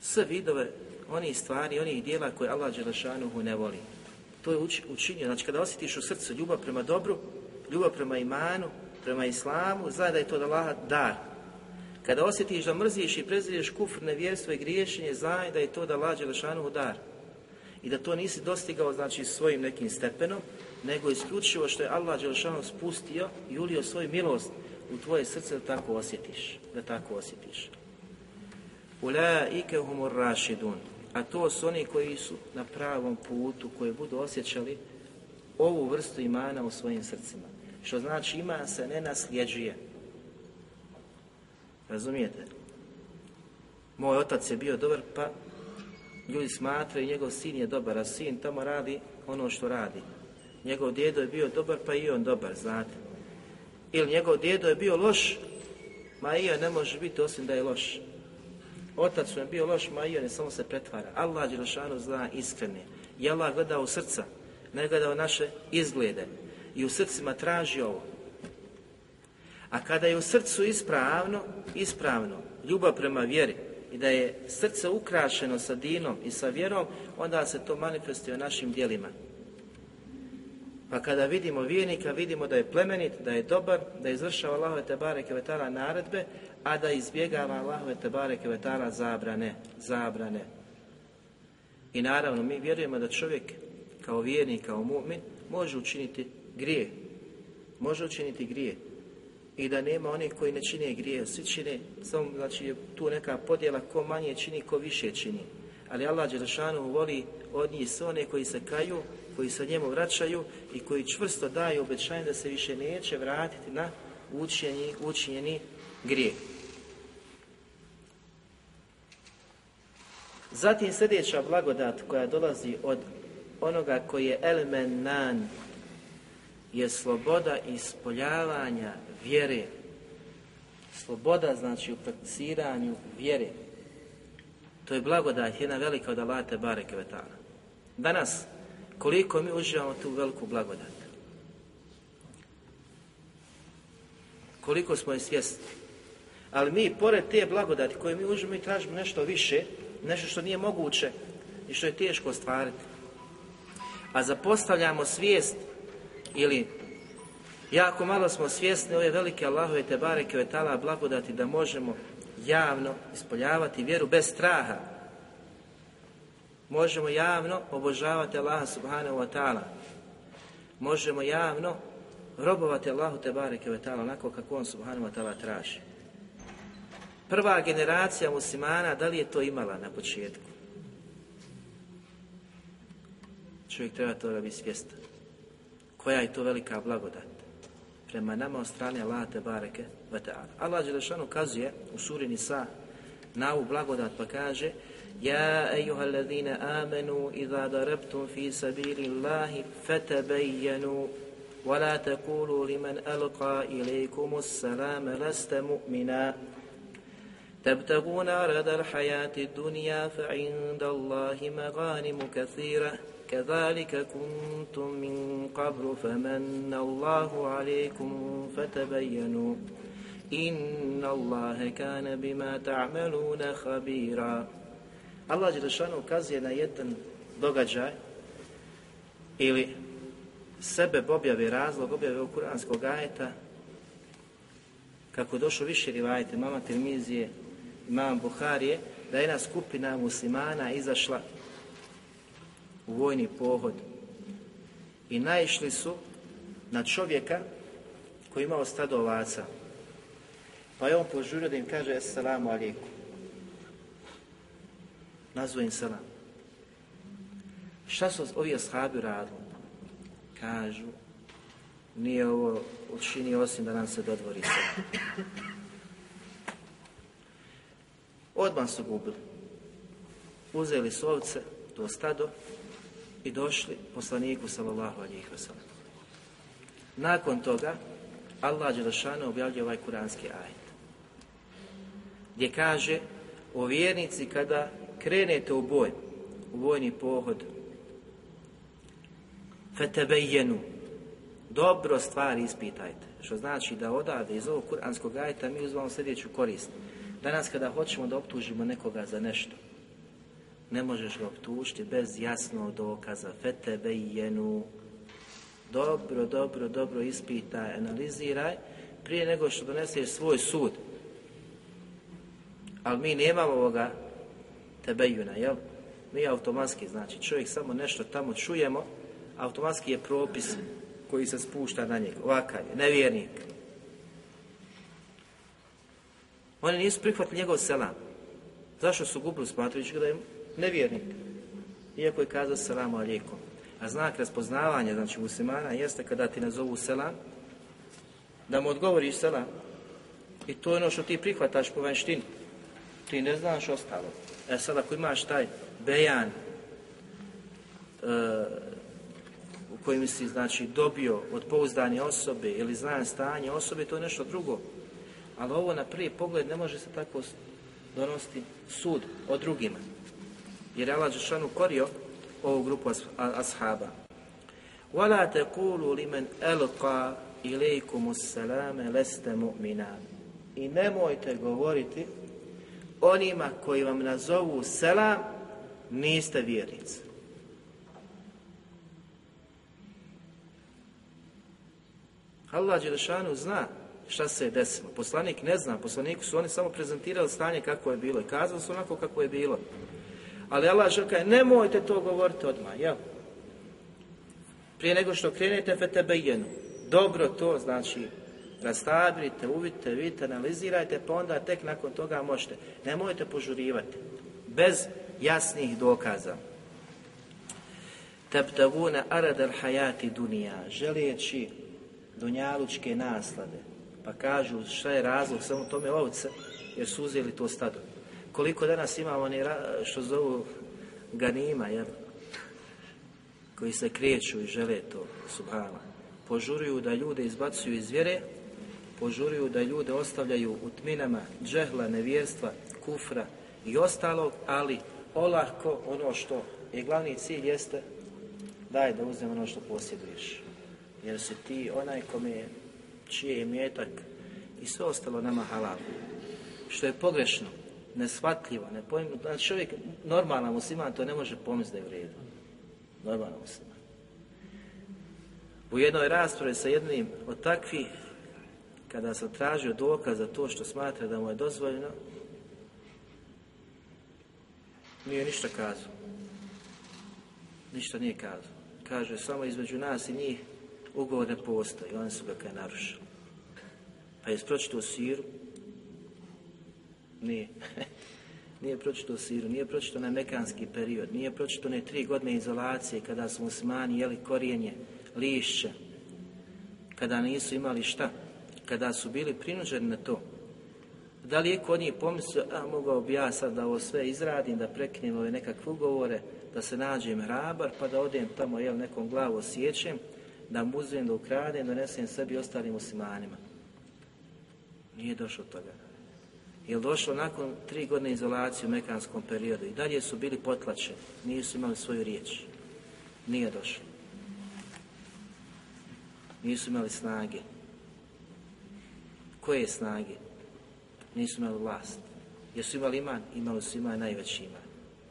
Sve vidove onih stvari, onih dijela koje Allah Đelešanuhu ne voli. To je učinio. Znači, kada osjetiš u srcu ljubav prema dobru, ljubav prema imanu, prema islamu, znaj da je to od Allaha dar. Kada osjetiš da mrziš i prezireš kufr, nevjerstvo i griješenje, znaj da je to od Allaha Đelešanuhu dar. I da to nisi dostigao, znači, svojim nekim stepenom, nego isključivo što je Allah Đelešanuhu spustio i ulio svoju milost u tvoje srce da tako osjetiš. Da tako osjetiš. Ulaike humur rašidun a to su oni koji su na pravom putu, koji budu osjećali ovu vrstu imana u svojim srcima. Što znači iman se ne nasljeđuje. Razumijete? Moj otac je bio dobar, pa ljudi smatraju njegov sin je dobar, a sin tamo radi ono što radi. Njegov djedo je bio dobar, pa i on dobar, znate. Ili njegov djedo je bio loš, ma i on ne može biti osim da je loš. Otac je bio loš, ma i on je samo se pretvara. Allah Đelešanu zna iskrene. I Allah gleda u srca, ne gleda u naše izglede. I u srcima traži ovo. A kada je u srcu ispravno, ispravno, ljubav prema vjeri, i da je srce ukrašeno sa dinom i sa vjerom, onda se to manifestuje u našim dijelima. Pa kada vidimo vijenika, vidimo da je plemenit, da je dobar, da izvršava Allahove te bareke naredbe, a da izbjegava Allahove te bareke vetara zabrane, zabrane. I naravno, mi vjerujemo da čovjek kao vjernik, kao mu'min, može učiniti grije. Može učiniti grije. I da nema onih koji ne čine grije, svi čine, samo znači tu neka podjela ko manje čini, ko više čini. Ali Allah Đelešanu voli od njih sve one koji se kaju, koji se njemu vraćaju i koji čvrsto daju obećanje da se više neće vratiti na učenje, učinjeni grijeh. Zatim sljedeća blagodat koja dolazi od onoga koji je elemenan je sloboda ispoljavanja vjere. Sloboda znači u prakticiranju vjere. To je blagodat, jedna velika od Alate Bareke Vetana. Danas, koliko mi uživamo tu veliku blagodat? Koliko smo je svjesni? Ali mi, pored te blagodati koje mi uživamo i tražimo nešto više, nešto što nije moguće i što je teško ostvariti. A zapostavljamo svijest ili jako malo smo svjesni ove velike Allahove te bareke vetala blagodati da možemo javno ispoljavati vjeru bez straha. Možemo javno obožavati Allaha subhanahu wa ta'ala. Možemo javno robovati Allahu te bareke vetala onako kako on subhanahu wa ta'ala traži Prva generacija muslimana, da li je to imala na početku? Čovjek treba toga biti svjestan. Koja je to velika blagodat? Prema nama od strane Allah te bareke ve ta'ala. Allah Đelešanu kazuje u suri Nisa na ovu blagodat pa kaže Ja ejuha alladhina amenu idha darabtum fi sabili Allahi fatabayyanu ولا تقولوا لمن ألقى إليكم السلام لست مؤمنا تبتغون عرض الحياة الدنيا فعند الله مغانم كثيرة كذلك كنتم من قبل فمن الله عليكم فتبينوا إن الله كان بما تعملون خبيرا Allah Đelešanu ukazuje na jedan događaj ili sebe objave razlog objave ovog kuranskog ajeta kako je došlo više rivajete, mama Tirmizije, mama Buharije, da je jedna skupina muslimana izašla u vojni pohod i naišli su na čovjeka koji imao stado ovaca. Pa je on požurio da im kaže Assalamu alaikum. Nazvo im salam. Šta su ovi ashabi radili? Kažu, nije ovo učinio osim da nam se dodvori. Odmah su gubili. Uzeli su ovce, to stado, i došli poslaniku sallallahu alihi wasallam. Nakon toga, Allah Đelešanu objavljuje ovaj kuranski ajet. Gdje kaže, o vjernici kada krenete u boj, u vojni pohod, fetebejenu, dobro stvari ispitajte. Što znači da odavde iz ovog kuranskog ajeta mi uzmamo sljedeću korist. Danas kada hoćemo da optužimo nekoga za nešto, ne možeš ga optužiti bez jasnog dokaza. Fete jenu. Dobro, dobro, dobro ispitaj, analiziraj prije nego što doneseš svoj sud. Ali mi nemamo ovoga tebejuna, jel? Mi automatski, znači čovjek samo nešto tamo čujemo, automatski je propis koji se spušta na njega. Ovakav je, nevjernik. Oni nisu prihvatili njegov selam. Zašto su gubili smatrujući ga da je nevjernik. Iako je kazao selamu alijekom. A znak raspoznavanja, znači muslimana, jeste kada ti nazovu selam, da mu odgovoriš selam. I to je ono što ti prihvataš po vanštini. Ti ne znaš ostalo. E sad ako imaš taj bejan e, u kojim si znači dobio od pouzdane osobe ili znam stanje osobe, to je nešto drugo. Ali ovo na prvi pogled ne može se tako donositi sud o drugima jer je Allah Žešanu korio ovu grupu ashaba. وَلَا تَقُولُوا لِمَنْ أَلْقَى إِلَيْكُمُ السَّلَامَ لَسْتَ مُؤْمِنًا I nemojte govoriti onima koji vam nazovu selam, niste vjernici. Allah Đelešanu zna šta se je desilo. Poslanik ne zna, poslaniku su oni samo prezentirali stanje kako je bilo i kazali su onako kako je bilo. Ali Allah kaže, nemojte to govoriti odmah, jel? Prije nego što krenete fetebejenu. Dobro to znači rastabrite, uvidite, vidite, analizirajte, pa onda tek nakon toga možete. Nemojte požurivati. Bez jasnih dokaza. Tabtaguna aradar hajati dunija, želijeći dunjalučke naslade. Pa kažu šta je razlog samo tome ovce, jer su uzeli to stado. Koliko danas imamo oni što zovu ganima, jel? koji se kreću i žele to, subhala. Požuruju da ljude izbacuju iz vjere, požuruju da ljude ostavljaju u tminama džehla, nevjerstva, kufra i ostalog, ali olahko ono što je glavni cilj jeste daj da uzmem ono što posjeduješ. Jer si ti onaj kome čiji je mjetak i sve ostalo nama halal. Što je pogrešno, neshvatljivo, ne pojmu, znači čovjek, normalan musliman to ne može pomisliti da je u redu. Normalan musliman. U jednoj raspravi sa jednim od takvih, kada sam tražio dokaz za to što smatra da mu je dozvoljeno, nije ništa kazao. Ništa nije kazao. Kaže, samo između nas i njih ugovor ne postoji. Oni su ga kaj narušili. Pa je pročitao siru? Nije. [LAUGHS] nije pročitao siru, nije pročitao na mekanski period, nije pročitao ne tri godine izolacije kada su muslimani jeli korijenje, lišće, kada nisu imali šta, kada su bili prinuđeni na to. Da li je kod njih pomislio, a mogao bi ja sad da ovo sve izradim, da prekinem ove nekakve ugovore, da se nađem hrabar, pa da odem tamo, jel, nekom glavu osjećem, da mu uzmem, da ukradem, donesem sebi i ostalim muslimanima. Nije došlo toga. Je došlo nakon tri godine izolacije u mekanskom periodu i dalje su bili potlačeni, nisu imali svoju riječ. Nije došlo. Nisu imali snage. Koje snage? Nisu imali vlast. Jesu imali iman? Imali su iman najveći iman.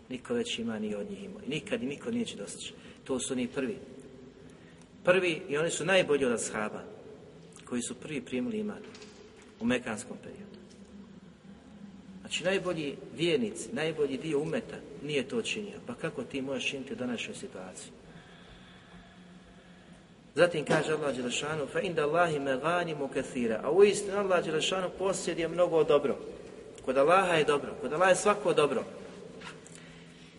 Niko već ima ni od njih imao. Nikad i niko neće dostići. To su oni prvi. Prvi i oni su najbolji od ashaba koji su prvi primili iman u mekanskom periodu. Znači najbolji vjernici, najbolji dio umeta nije to činio. Pa kako ti možeš činiti u današnjoj situaciji? Zatim kaže Allah Đelešanu fa inda Allahi meganimu kathira. A uistinu Allah Đelešanu posjeduje mnogo dobro. Kod Allaha je dobro. Kod Allaha je svako dobro.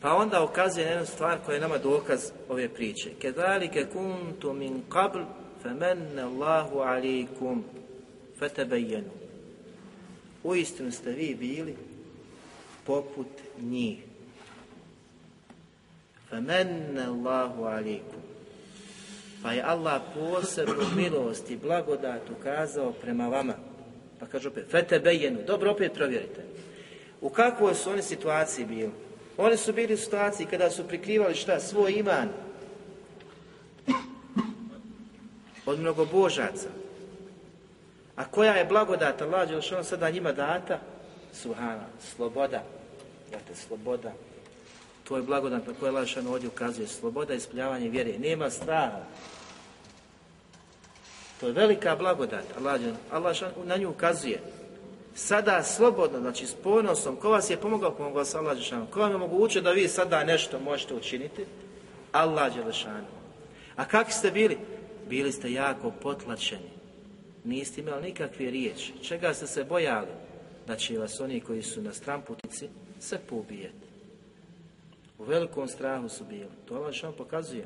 Pa onda ukazuje na jednu stvar koja je nama dokaz ove priče. Kedalike kuntu min qabl famenne Allahu alikum fatabajenu. Uistinu ste vi bili poput njih. Famenne Allahu alikum. Pa je Allah posebnu milost i blagodat ukazao prema vama. Pa kaže opet, fetebejenu, dobro opet provjerite. U kakvoj su oni situaciji bili? Oni su bili u situaciji kada su prikrivali šta? Svoj iman. Od mnogobožaca. A koja je blagodat Allah Đelšan sada njima data? Suhana, sloboda. Dakle, sloboda. To je blagodat na koje Allah ovdje ukazuje. Sloboda ispljavanje vjere. Nema straha. To je velika blagodat. Allah, Allah na nju ukazuje. Sada slobodno, znači s ponosom, ko vas je pomogao, pomogao vas Allah Đelešanu. Ko vam je moguće da vi sada nešto možete učiniti? Allah Đelešanu. A kakvi ste bili? Bili ste jako potlačeni. Niste imali nikakve riječi. Čega ste se bojali? Da će vas oni koji su na stramputici se poubijeti. U velikom strahu su bili. To Allah Đelešanu pokazuje.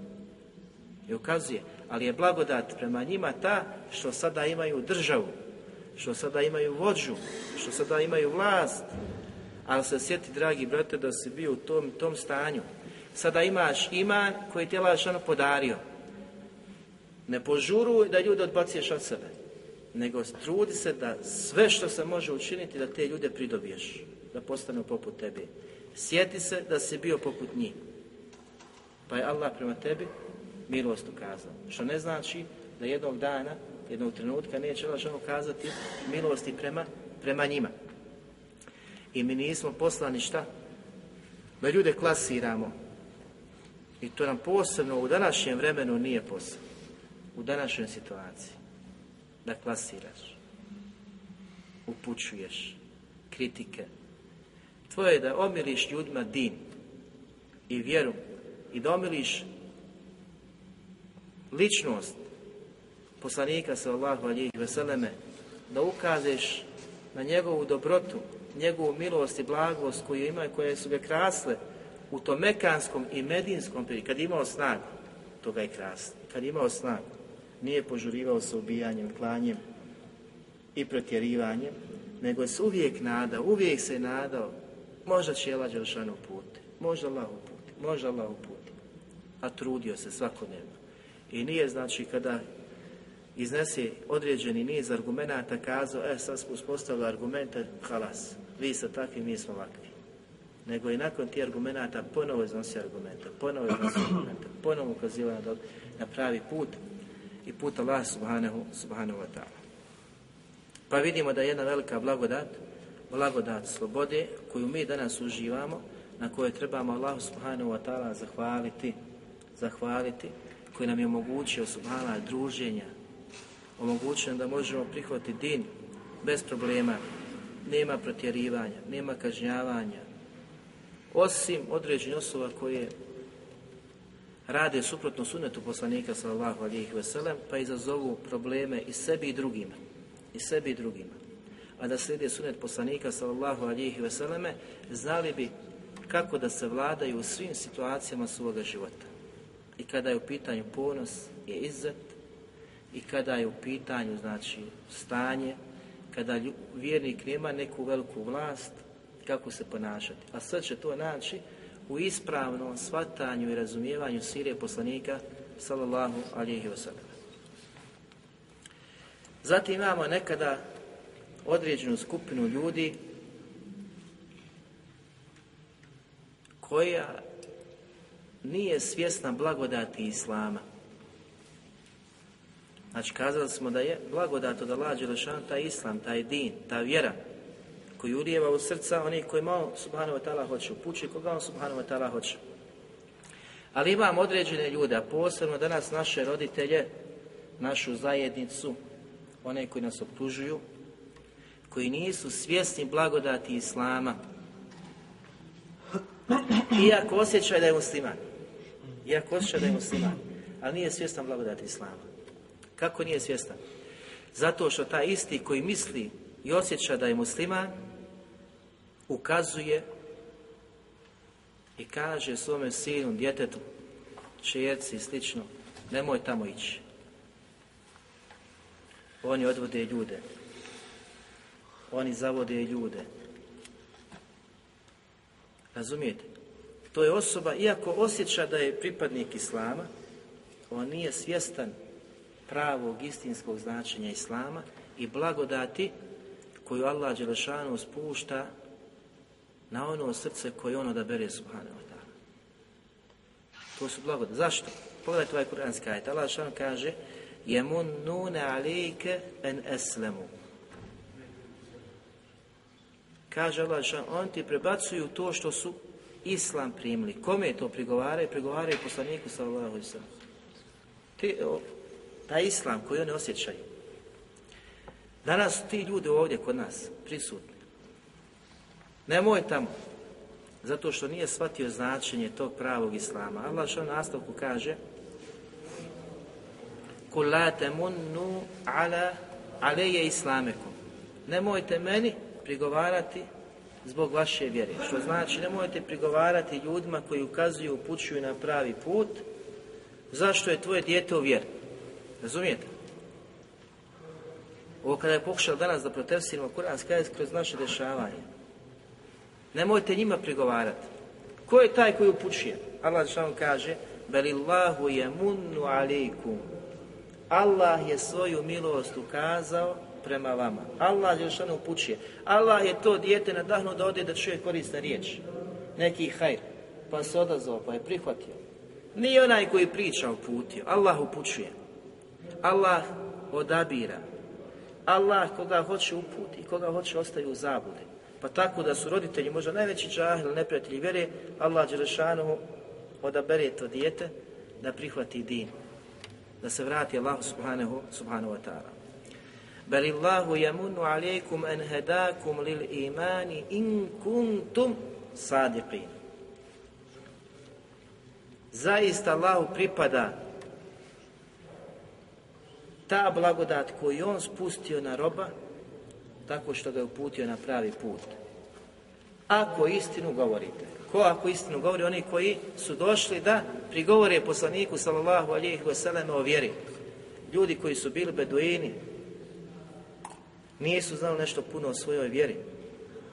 I ukazuje. Ali je blagodat prema njima ta što sada imaju državu što sada imaju vođu, što sada imaju vlast, ali se sjeti, dragi brate, da si bio u tom, tom stanju. Sada imaš iman koji ti je lažano podario. Ne požuruj da ljude odbacuješ od sebe, nego trudi se da sve što se može učiniti da te ljude pridobiješ, da postanu poput tebi. Sjeti se da si bio poput njih. Pa je Allah prema tebi milost ukazao. Što ne znači da jednog dana jednog trenutka neće Allah kazati milosti prema, prema njima. I mi nismo poslani šta? Da ljude klasiramo. I to nam posebno u današnjem vremenu nije posao. U današnjoj situaciji. Da klasiraš. Upućuješ. Kritike. Tvoje je da omiliš ljudima din i vjeru i da omiliš ličnost poslanika sallahu alihi veseleme, da ukazeš na njegovu dobrotu, njegovu milost i blagost koju ima i koje su ga krasle u tom mekanskom i medinskom periodu, kad imao snagu, to ga je krasno. Kad imao snagu, nije požurivao sa ubijanjem, klanjem i protjerivanjem, nego se uvijek nadao, uvijek se nadao, možda će Allah Đelšanu puti, možda Allah uputi, možda Allah uputi. A trudio se svakodnevno. I nije znači kada iznese određeni niz argumenata, kazao, e, sad smo uspostavili argumente, halas, vi ste takvi, mi smo ovakvi. nego i nakon tih argumenata ponovo iznosi argumente, ponovo iznosi [CLEARS THROAT] argumente, ponovo ukaziva na, na pravi put i put Allah subhanahu, subhanahu wa ta'ala. Pa vidimo da je jedna velika blagodat, blagodat slobode koju mi danas uživamo, na kojoj trebamo Allahu subhanahu wa ta'ala zahvaliti, zahvaliti, koji nam je omogućio subhana druženja, omogućio nam da možemo prihvatiti din bez problema, nema protjerivanja, nema kažnjavanja, osim određenih osoba koje rade suprotno sunetu poslanika sallallahu alihi wasallam, pa izazovu probleme i sebi i drugima. I sebi i drugima. A da slijede sunet poslanika sallallahu alihi wasallam, znali bi kako da se vladaju u svim situacijama svoga života. I kada je u pitanju ponos i izzet, i kada je u pitanju znači stanje, kada vjernik nema neku veliku vlast, kako se ponašati. A sve će to naći u ispravnom shvatanju i razumijevanju sirije poslanika sallallahu alihi wasallam. Zatim imamo nekada određenu skupinu ljudi koja nije svjesna blagodati Islama. Znači, kazali smo da je blagodat od Allah Đelešanu taj Islam, taj din, ta vjera koji ulijeva u srca oni koji malo Subhanahu wa ta'ala hoće, upući koga on Subhanahu wa ta'ala hoće. Ali imam određene ljude, a posebno danas naše roditelje, našu zajednicu, one koji nas optužuju, koji nisu svjesni blagodati Islama, iako osjećaju da je musliman, iako osjeća da je musliman, ali nije svjestan blagodati Islama. Kako nije svjestan? Zato što taj isti koji misli i osjeća da je musliman, ukazuje i kaže svome sinu, djetetu, čerci i slično, nemoj tamo ići. Oni odvode ljude. Oni zavode ljude. Razumijete? To je osoba, iako osjeća da je pripadnik Islama, on nije svjestan pravog istinskog značenja Islama i blagodati koju Allah Đelešanu spušta na ono srce koje ono odabere Subhanahu wa ta'ala. To su blagodati. Zašto? Pogledajte ovaj kuranski ajet. Allah Đelešanu kaže Jemunnune alike en eslemu. Kaže Allah Đelešanu, on ti prebacuju to što su Islam primili. Kome je to prigovaraju? Prigovaraju poslaniku sallallahu alaihi sallam. Ti, taj Islam koji oni osjećaju. Danas ti ljudi ovdje kod nas prisutni. Nemoj tamo. Zato što nije shvatio značenje tog pravog Islama. Allah što nastavku kaže Kul la temunnu ala aleje islamekum. Nemojte meni prigovarati zbog vaše vjere. Što znači nemojte prigovarati ljudima koji ukazuju, upućuju na pravi put zašto je tvoje dijete u vjeri. Razumijete? Ovo kada je pokušao danas da protestiramo kuranski ajet kroz naše dešavanje. Nemojte njima prigovarati. Ko je taj koji upućuje? Allah što kaže Belillahu je munnu alikum. Allah je svoju milost ukazao prema vama. Allah je što upućuje. Allah je to dijete nadahnuo da ode da čuje korisna riječ. Neki hajr. Pa se odazvao, pa je prihvatio. Nije onaj koji priča uputio. Allah upućuje. Allah odabira. Allah koga hoće uputi, koga hoće ostaje u zabudi. Pa tako da su roditelji možda najveći džahil, neprijatelji vjere, Allah Đelešanu odabere to dijete da prihvati din. Da se vrati Allahu subhanahu, subhanahu wa ta'ala. Bel illahu yamunnu alejkum an hadakum lil imani in kuntum sadiqin. Zaista Allahu pripada ta blagodat koju on spustio na roba tako što ga je uputio na pravi put. Ako istinu govorite. Ko ako istinu govori? Oni koji su došli da prigovore poslaniku sallallahu alihi wasallam o vjeri. Ljudi koji su bili beduini, nisu znali nešto puno o svojoj vjeri.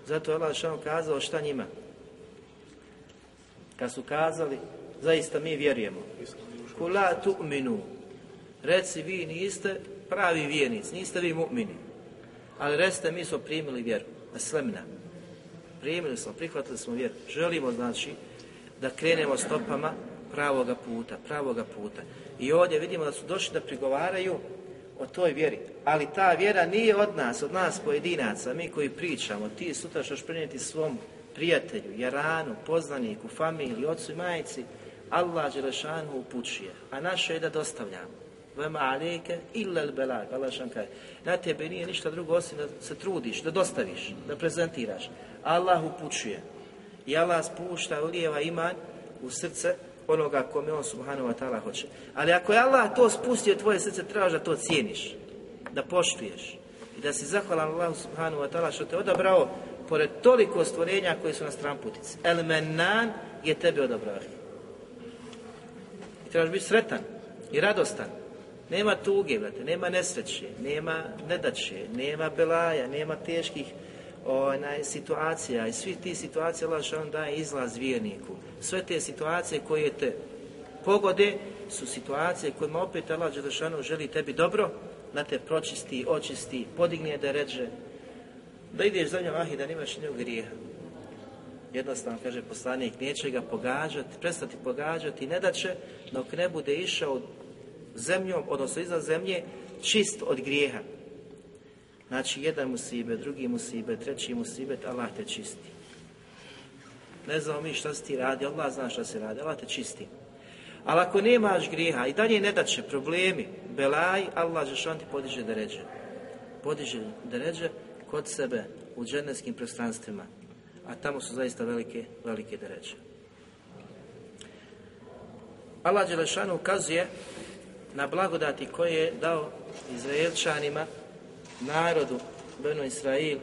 Zato je Allah šao kazao šta njima? Kad su kazali, zaista mi vjerujemo. Kula tu'minu. Reci vi niste pravi vjernici, niste vi mu'mini. Ali recite mi smo primili vjeru. Aslemna. primili smo, prihvatili smo vjeru, želimo znači da krenemo stopama pravoga puta, pravoga puta. I ovdje vidimo da su došli da prigovaraju o toj vjeri. Ali ta vjera nije od nas, od nas pojedinaca, mi koji pričamo, ti sutra ćeš prenijeti svom prijatelju, jaranu, poznaniku, familiji, ocu i majici, Allah Đelešanu upućuje, a naše je da dostavljamo. Vema aleke illa belag, Allah šan kaže. Na tebe nije ništa drugo osim da se trudiš, da dostaviš, da prezentiraš. Allah upućuje. I Allah spušta, ulijeva iman u srce onoga kome on subhanahu wa ta'ala hoće. Ali ako je Allah to spustio tvoje srce, trebaš da to cijeniš, da poštuješ i da si zahvalan Allah subhanahu wa ta'ala što te odabrao pored toliko stvorenja koji su na stramputici. El menan je tebe odabrao. I trebaš biti sretan i radostan. Nema tuge, brate, nema nesreće, nema nedaće, nema belaja, nema teških onaj, situacija i svih tih situacija Allah što daje izlaz vjerniku. Sve te situacije koje te pogode su situacije kojima opet Allah Đelešanu želi tebi dobro, da te pročisti, očisti, podigne da ređe, da ideš za njom ah i da nemaš njeg grijeha. Jednostavno, kaže poslanik, neće ga pogađati, prestati pogađati, ne da će dok ne bude išao zemljom, odnosno iza zemlje, čist od grijeha. Znači, jedan musibe, drugi musibe, treći musibet, Allah te čisti. Ne znamo mi šta si ti radi, Allah zna šta se radi, Allah te čisti. Ali ako nemaš grijeha i dalje ne daće problemi, belaj, Allah Žešan ti podiže da ređe. Podiže da ređe kod sebe u dženevskim prostranstvima. A tamo su zaista velike, velike deređe. Allah Đelešanu ukazuje na blagodati koje je dao Izraelčanima, narodu Beno Israil,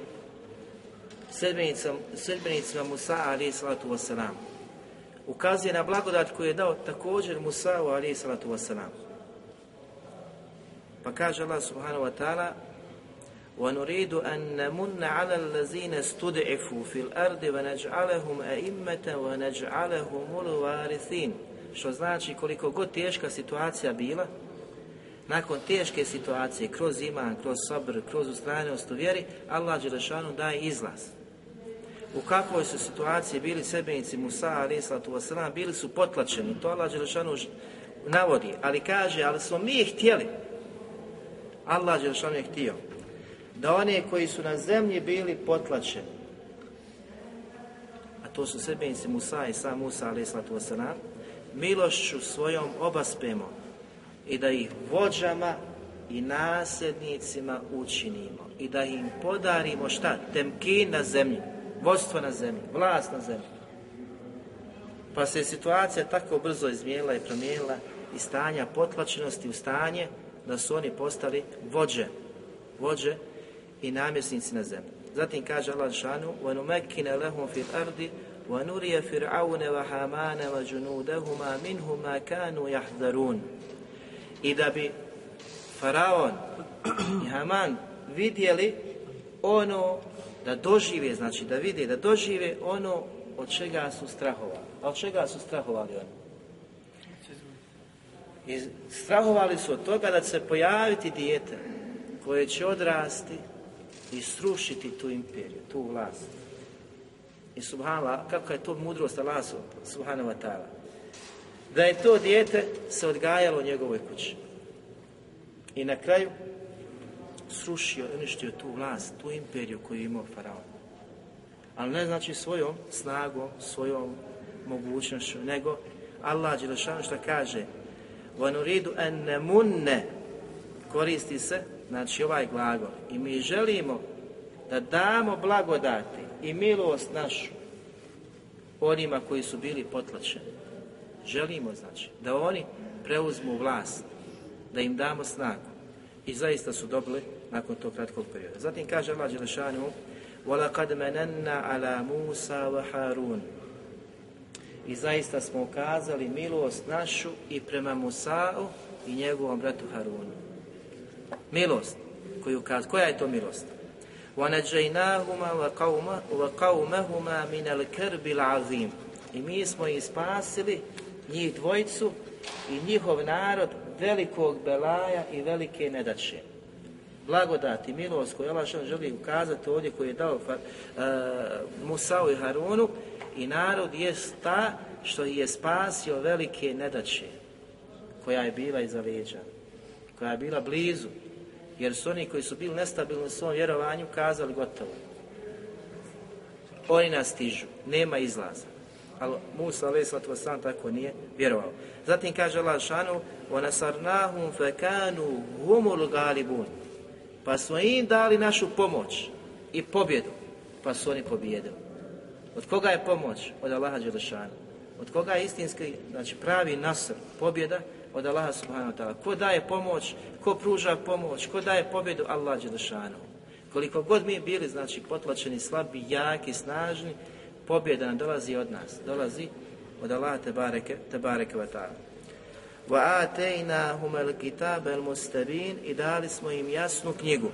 sedbenicima Musa alaih salatu wasalam. Ukazuje na blagodat koju je dao također Musa alaih salatu wasalam. Pa kaže Allah subhanahu wa ta'ala ونريد أن نمن على الذين استضعفوا في الأرض ونجعلهم أئمة ونجعلهم الوارثين što znači koliko god teška situacija bila, nakon teške situacije, kroz iman, kroz sabr, kroz ustrajanost u vjeri, Allah Đelešanu daje izlaz. U kakvoj su situaciji bili sebenici Musa, ali wasalam, bili su potlačeni, to Allah Đelešanu navodi, ali kaže, ali smo mi htjeli, Allah Đelešanu je htio, da one koji su na zemlji bili potlačeni, a to su sebenici Musa i sam Musa, ali wasalam, milošću svojom obaspemo i da ih vođama i nasljednicima učinimo i da im podarimo šta? Temkin na zemlji, vodstvo na zemlji, vlast na zemlji. Pa se situacija tako brzo izmijenila i promijenila i stanja potlačenosti u stanje da su oni postali vođe, vođe i namjesnici na zemlji. Zatim kaže Allah šanu وَنُمَكِّنَ لَهُمْ فِي الْأَرْضِ وَنُرِيَ فِرْعَوْنَ وَحَمَانَ وَجُنُودَهُمَا مِنْهُ مَا كَانُوا يَحْذَرُونَ I da bi Faraon i Haman vidjeli ono da dožive, znači da vide, da dožive ono od čega su strahovali. A od čega su strahovali oni? I strahovali su od toga da će se pojaviti dijete koje će odrasti i srušiti tu imperiju, tu vlast. I subhanallah, kako je to mudrost Allah subhanahu wa ta'ala. Da je to dijete se odgajalo u njegovoj kući. I na kraju srušio, uništio tu vlast, tu imperiju koju je imao faraon. Ali ne znači svojom snagom, svojom mogućnošću, nego Allah Đelešanu što kaže وَنُرِيدُ أَنْ نَمُنَّ koristi se, znači ovaj glagol. I mi želimo da damo blagodati i milost našu onima koji su bili potlačeni. Želimo, znači, da oni preuzmu vlast, da im damo snagu. I zaista su dobili nakon tog kratkog perioda. Zatim kaže Allah Đelešanu وَلَقَدْ مَنَنَّا عَلَى مُوسَى وَحَارُونَ I zaista smo ukazali milost našu i prema Musa'u i njegovom bratu Harunu. Milost koju ukazali. Koja je to milost? وَنَجَّيْنَاهُمَا وَقَوْمَهُمَا مِنَ الْكَرْبِ الْعَظِيمِ I mi smo ih spasili, njih dvojicu i njihov narod velikog belaja i velike nedaće. blagodat i milost koju Allah želi ukazati ovdje koji je dao uh, Musa'u i Harunu i narod je ta što je spasio velike nedaće koja je bila iza leđa, koja je bila blizu, jer su oni koji su bili nestabilni u svom vjerovanju kazali gotovo. Oni nas stižu, nema izlaza. Ali Musa alaih sam tako nije vjerovao. Zatim kaže Allah šanu وَنَسَرْنَاهُمْ فَكَانُوا هُمُ الْغَالِبُونَ Pa smo im dali našu pomoć i pobjedu, pa su oni pobjedili. Od koga je pomoć? Od Allaha Đelešanu. Od koga je istinski, znači pravi nasr, pobjeda? od Allaha subhanahu wa ta'ala. Ko daje pomoć, ko pruža pomoć, ko daje pobjedu, Allah Đelešanu. Koliko god mi bili, znači, potlačeni, slabi, jaki, snažni, pobjeda nam dolazi od nas, dolazi od Allaha tebareke, tebareke wa ta'ala. Wa atainahum al-kitaba al-mustabin i dali smo im jasnu knjigu.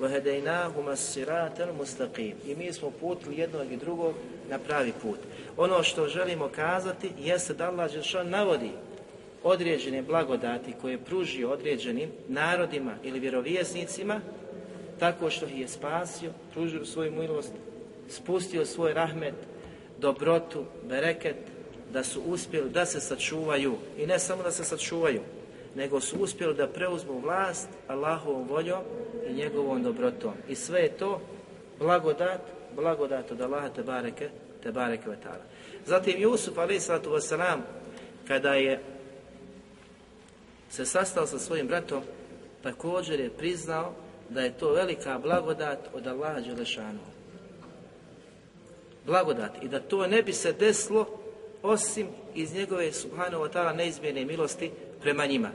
Wa hadainahum as-sirata al-mustaqim. I mi smo putili jednog i drugog na pravi put. Ono što želimo kazati jeste da Allah Đelešan navodi određene blagodati koje je pružio određenim narodima ili vjerovjesnicima tako što ih je spasio, pružio svoju milost, spustio svoj rahmet, dobrotu, bereket, da su uspjeli da se sačuvaju i ne samo da se sačuvaju, nego su uspjeli da preuzmu vlast Allahovom voljom i njegovom dobrotom. I sve je to blagodat, blagodat od Allaha te bareke, te bareke. Zatim Jusuf alaih kada je se sastao sa svojim bratom, također je priznao da je to velika blagodat od Allaha Đelešanu. Blagodat. I da to ne bi se desilo osim iz njegove subhanahu wa ta'ala neizmjene milosti prema njima.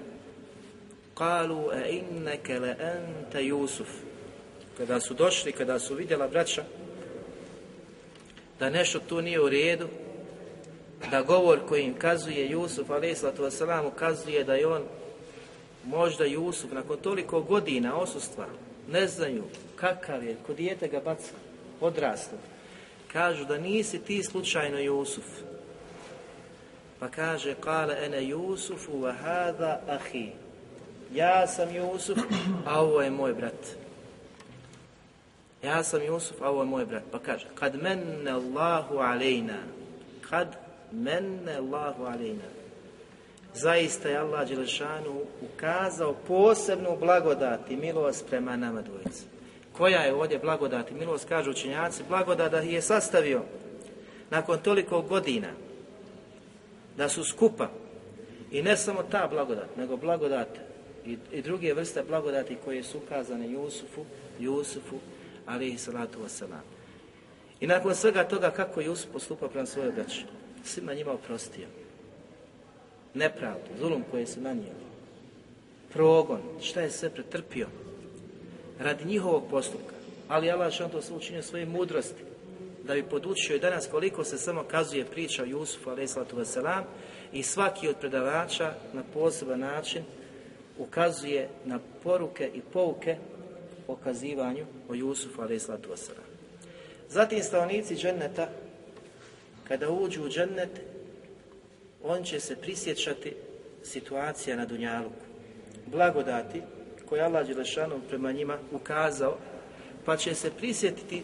Kalu e inneke le ente Jusuf. Kada su došli, kada su vidjela braća da nešto tu nije u redu, da govor koji im kazuje Jusuf, wasalam, ukazuje da je on možda Jusuf, nakon toliko godina osustva, ne znaju kakav je, kod dijete ga baca, odraslo. Kažu da nisi ti slučajno Jusuf, pa kaže, kale ene Jusufu wa hada ahi. Ja sam Jusuf, a ovo je moj brat. Ja sam Jusuf, a ovo je moj brat. Pa kaže, kad menne Allahu alejna, kad menne Allahu alejna. Zaista je Allah Đelešanu ukazao posebnu blagodat i milost prema nama dvojice. Koja je ovdje blagodat i milost, kažu učenjaci, blagodat da je sastavio nakon toliko godina, da su skupa i ne samo ta blagodat, nego blagodat i, i druge vrste blagodati koje su ukazane Jusufu, Jusufu, alihi salatu wasalam. I nakon svega toga kako Jusuf postupa prema svojoj braći, svima njima oprostio. Nepravdu, zulum koje su nanijeli, progon, šta je sve pretrpio radi njihovog postupka. Ali Allah što to sve učinio svoje mudrosti, da bi podučio i danas koliko se samo kazuje priča o Jusufu a.s. i svaki od predavača na poseban način ukazuje na poruke i pouke o kazivanju o Jusufu a.s. Zatim stavnici dženneta, kada uđu u džennet, on će se prisjećati situacija na Dunjaluku. Blagodati koje Allah Đelešanom prema njima ukazao, pa će se prisjetiti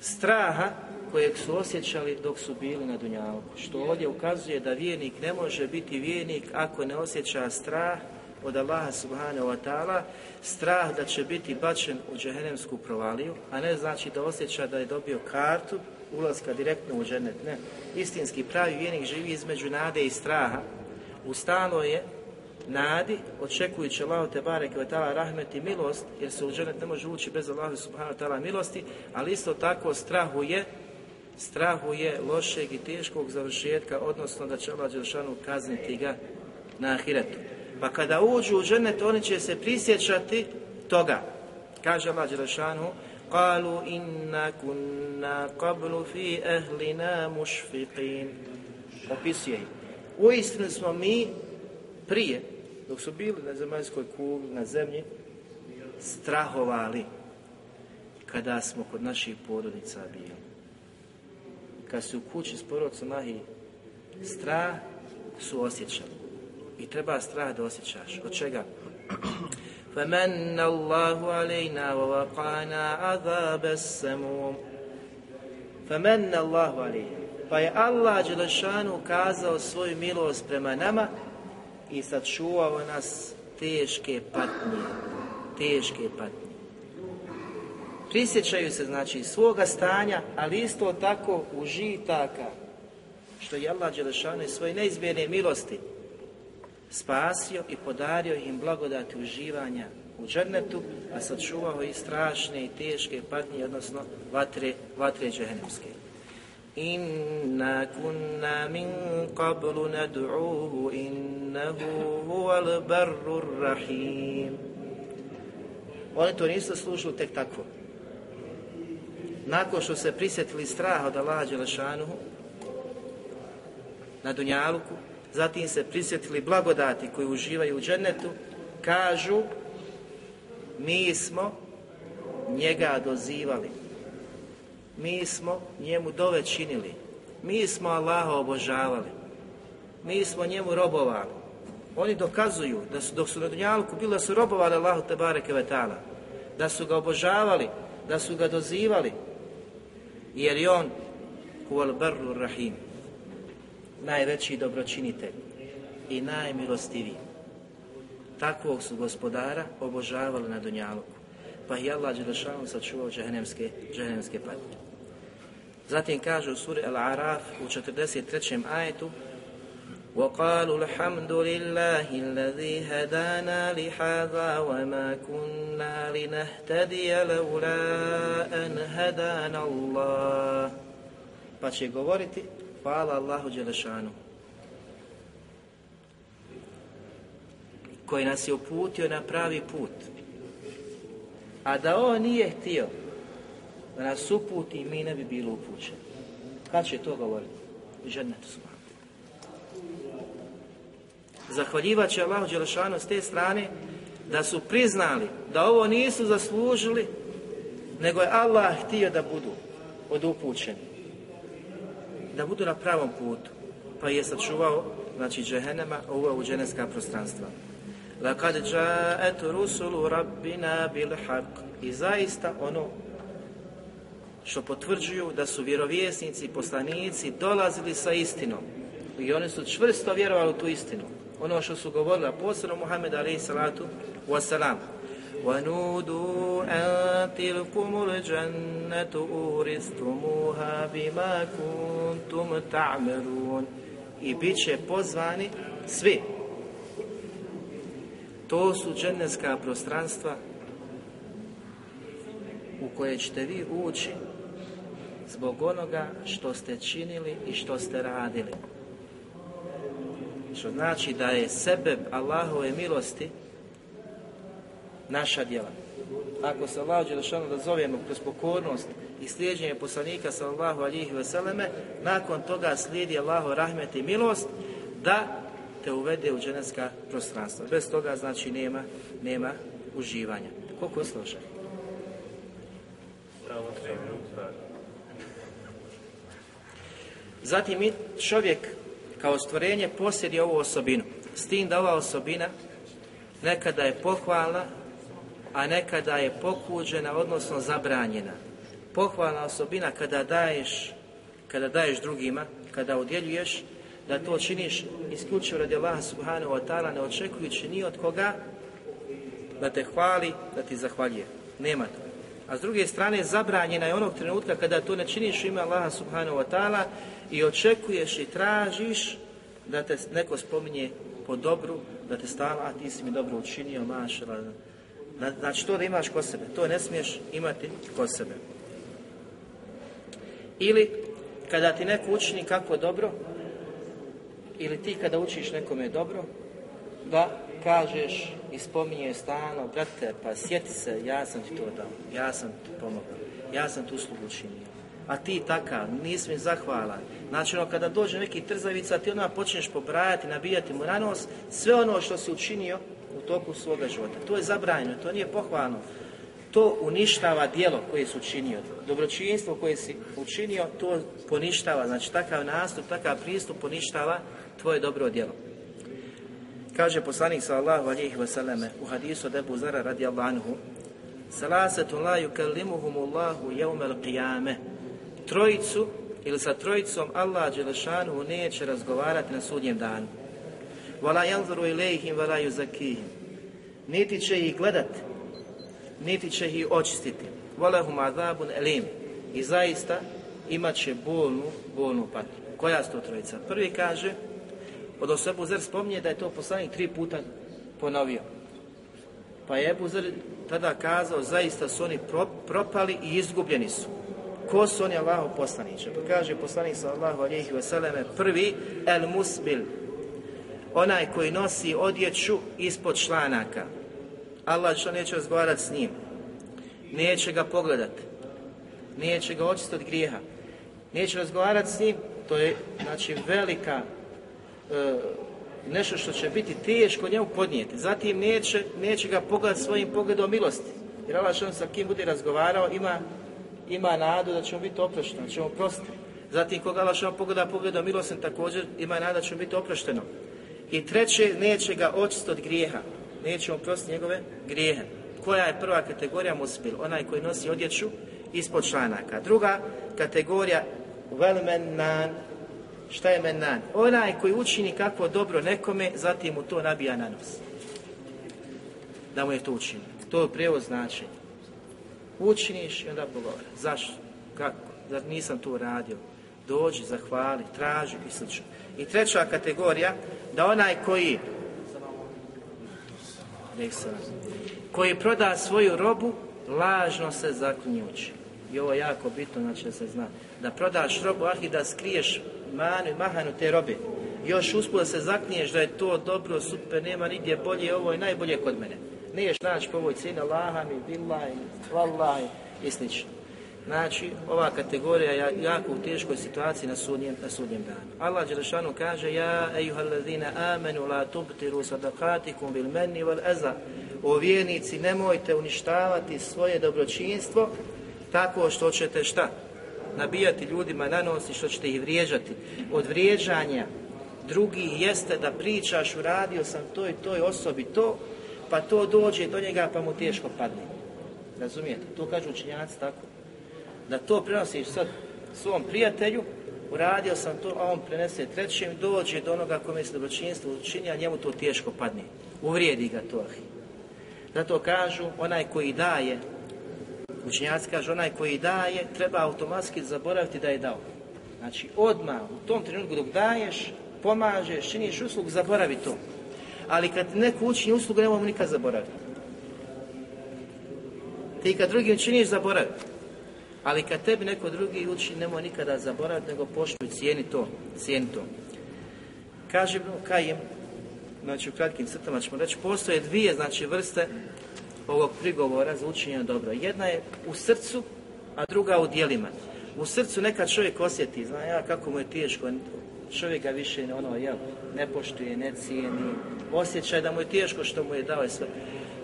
straha kojeg su osjećali dok su bili na Dunjalu. Što ovdje ukazuje da vjernik ne može biti vjernik ako ne osjeća strah od Allaha subhanahu wa ta'ala, strah da će biti bačen u džehennemsku provaliju, a ne znači da osjeća da je dobio kartu ulaska direktno u džennet. Ne. Istinski pravi vjernik živi između nade i straha. U stalo je nadi, očekujući Allah te barek ta'ala rahmet i milost, jer se u dženet ne može ući bez Allaha subhanahu ta'ala milosti, ali isto tako strahuje strahuje lošeg i teškog završetka, odnosno da će Allah Đelšanu kazniti ga na ahiretu. Pa kada uđu u dženet, oni će se prisjećati toga. Kaže Allah Đelšanu, قالوا إنا كنا قبل في أهلنا مشفقين opisuje Uistinu smo mi prije dok su bili na zemaljskoj kugli, na zemlji, strahovali kada smo kod naših porodica bili. Kad su u kući s porodicom Mahi, strah su osjećali. I treba strah da osjećaš. Od čega? فمن الله علينا ووقانا عذاب السموم فمن الله علينا Pa je Allah Đelešanu ukazao svoju milost prema nama i sačuvao nas teške patnje. Teške patnje. Prisjećaju se znači svoga stanja, ali isto tako užitaka što je Allah Đelešanu iz svoje neizmjerne milosti spasio i podario im blagodati uživanja u džernetu, a sačuvao i strašne i teške patnje, odnosno vatre, vatre džehennemske. Inna kunna min qablu nad'uhu innahu huwal barrur rahim. Oni to nisu slušali tek tako. Nakon što se prisjetili straha od Allaha Đelešanuhu na Dunjaluku, zatim se prisjetili blagodati koji uživaju u džennetu, kažu mi smo njega dozivali. Mi smo njemu dove činili. Mi smo Allaha obožavali. Mi smo njemu robovali. Oni dokazuju da su, dok su na Dunjalku bili da su robovali Allahu Tebare Kevetala. Da su ga obožavali, da su ga dozivali. Jer je on huval barru rahim najveći dobročinitelj i najmilostiviji. Takvog su gospodara obožavali na Dunjaluku. Pa i Allah Đelešanu sačuvao džehennemske, džehennemske patnje. Zatim kaže u suri Al-Araf u 43. ajetu وقالوا الحمد لله الذي هدانا لهذا وما كنا لنهتدي لولا ان هدانا الله pa će govoriti hvala Allahu Đelešanu koji nas je uputio na pravi put. A da on nije htio da nas uputi, mi ne bi bili upućeni. Kad će to govoriti? U žennetu su Zahvaljivat će Allah Đelešanu s te strane da su priznali da ovo nisu zaslužili, nego je Allah htio da budu od upućeni da budu na pravom putu, pa je sačuvao, znači, džehenema, ovo u dženevska prostranstva. Lakad džaetu rusulu rabbina bil haq. I zaista ono što potvrđuju da su vjerovjesnici i poslanici dolazili sa istinom. I oni su čvrsto vjerovali u tu istinu. Ono što su govorili, a posebno Muhammed alaih salatu wasalam. وَنُودُوا أَن تِلْكُمُ الْجَنَّةُ أُورِثْتُمُوهَا بِمَا كُنْتُمْ تَعْمَلُونَ I bit će pozvani svi to su dženevska prostranstva u koje ćete vi ući zbog onoga što ste činili i što ste radili. Što znači da je sebe Allahove milosti naša djela. Ako se Allah Đelešanu da zovemo kroz pokornost i slijedženje poslanika sallallahu alihi veseleme, nakon toga slijedi Allahu rahmet i milost da te uvede u dženevska prostranstva. Bez toga znači nema, nema uživanja. Koliko sluša? Zatim mi čovjek kao stvorenje posjedi ovu osobinu. S tim da ova osobina nekada je pohvalna, a nekada je pokuđena, odnosno zabranjena. Pohvalna osobina kada daješ, kada daješ drugima, kada udjeljuješ, da to činiš isključivo radi Allaha subhanahu wa ta'ala ne očekujući ni od koga da te hvali, da ti zahvaljuje. Nema to. A s druge strane zabranjena je onog trenutka kada to ne činiš ime Allaha subhanahu wa ta'ala i očekuješ i tražiš da te neko spominje po dobru, da te stala, a ti si mi dobro učinio, mašala. Znači to da imaš kod sebe, to ne smiješ imati kod sebe. Ili kada ti neko učini kako dobro, ili ti kada učiš nekome dobro, da kažeš i spominješ stalno, brate, pa sjeti se, ja sam ti to dao, ja sam ti pomogao, ja sam tu uslugu učinio. A ti takav, nisi mi zahvalan. Znači ono, kada dođe neki trzavica, ti onda počneš pobrajati, nabijati mu na nos sve ono što si učinio u toku svoga života. To je zabranjeno, to nije pohvalno. To uništava dijelo koje si učinio. Dobročinstvo koje si učinio, to poništava. Znači takav nastup, takav pristup poništava tvoje dobro djelo. Kaže poslanik sallallahu alihi wasallam u hadisu od Ebu Zara radijallahu anhu Salasetun la yukallimuhumullahu qiyame Trojicu ili sa trojicom Allah Đelešanu neće razgovarati na sudnjem danu. Vala yanzuru ilejhim vala yuzakihim. Niti će ih gledati, niti će ih očistiti. Walahum azabun elim. I zaista imat će bolnu, bolnu patnju. Koja su trojica? Prvi kaže, od Ebu Zer spominje da je to poslanik tri puta ponovio. Pa je Ebu tada kazao, zaista su oni propali i izgubljeni su. Ko su oni Allahu poslaniće? Pa kaže poslanik sallallahu alihi vseleme, prvi el musbil, onaj koji nosi odjeću ispod članaka. Allah što neće razgovarati s njim. Neće ga pogledati. Neće ga očistiti od grijeha. Neće razgovarati s njim. To je znači velika e, nešto što će biti teško njemu podnijeti. Zatim neće, neće ga pogledati svojim pogledom milosti. Jer Allah što sa kim bude razgovarao ima, ima nadu da će mu biti oprošteno, da će mu prostiti. Zatim koga Allah pogleda pogledom milosti također ima nada da će biti oprošteno. I treće, neće ga očistiti od grijeha. Neće mu prostiti njegove grijehe. Koja je prva kategorija musbil? Onaj koji nosi odjeću ispod članaka. Druga kategorija velmenan. Šta je menan? Onaj koji učini kakvo dobro nekome, zatim mu to nabija na nos. Da mu je to učini. To je prijevoz značenja. Učiniš i onda pogovara. Zašto? Kako? Zar nisam to radio? Dođi, zahvali, traži i sl. I treća kategorija, da onaj koji koji proda svoju robu, lažno se zaklinjući. I ovo je jako bitno, znači da se zna. Da prodaš robu, ah i da skriješ manu i mahanu te robe. Još usput da se zakniješ da je to dobro, super, nema nigdje bolje, ovo je najbolje kod mene. Niješ naći po ovoj cijeni, Allaha mi, billahi, vallahi i slično. Znači, ova kategorija je jako u teškoj situaciji na sudnjem, na sudnjem danu. Allah Đelešanu kaže Ja, ejuhallazina amenu, la tubtiru sadakatikum bil meni wal eza. O vjernici, nemojte uništavati svoje dobročinstvo tako što ćete šta? Nabijati ljudima na nos što ćete ih vrijeđati. Od vrijeđanja drugih jeste da pričaš, uradio sam to i toj osobi to, pa to dođe do njega pa mu teško padne. Razumijete? To kažu učinjaci tako da to prenosiš sad svom prijatelju, uradio sam to, a on prenese trećem, dođe do onoga kome se dobročinstvo učini, a njemu to teško padne. Uvrijedi ga to. Zato kažu, onaj koji daje, učinjaci kažu, onaj koji daje, treba automatski zaboraviti da je dao. Znači, odmah, u tom trenutku dok daješ, pomažeš, činiš uslugu, zaboravi to. Ali kad neko učini uslugu, nemoj mu nikad zaboraviti. Ti kad drugim činiš, zaboravi. Ali kad tebi neko drugi uči, nemoj nikada zaboraviti, nego poštuj, cijeni to, cijeni to. Kaže Ibn Kajim, znači u kratkim crtama ćemo reći, postoje dvije znači vrste ovog prigovora za učenje dobro. Jedna je u srcu, a druga u dijelima. U srcu neka čovjek osjeti, zna ja kako mu je teško, čovjek ga više ono, jel, ne poštuje, ne cijeni, osjećaj da mu je teško što mu je dao i sve.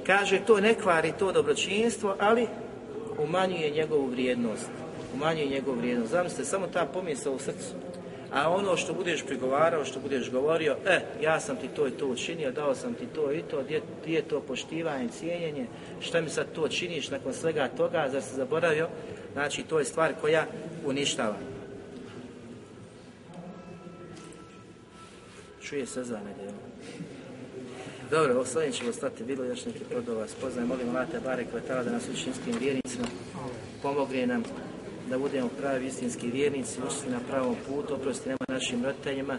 Kaže, to ne kvari to dobročinstvo, ali umanjuje njegovu vrijednost. Umanjuje njegovu vrijednost. Zamislite, samo ta pomisla u srcu. A ono što budeš prigovarao, što budeš govorio, e, ja sam ti to i to učinio, dao sam ti to i to, gdje, je to poštivanje, cijenjenje, šta mi sad to činiš nakon svega toga, zar se zaboravio? Znači, to je stvar koja uništava. Čuje se za nedjelju. Dobro, osnovim ćemo stati, bilo još neki plodova spoznaje. Molim Mate Barek Kvetala da nas učinskim vjernicima pomogne nam da budemo pravi istinski vjernici, učiti na pravom putu, oprosti nama našim roditeljima.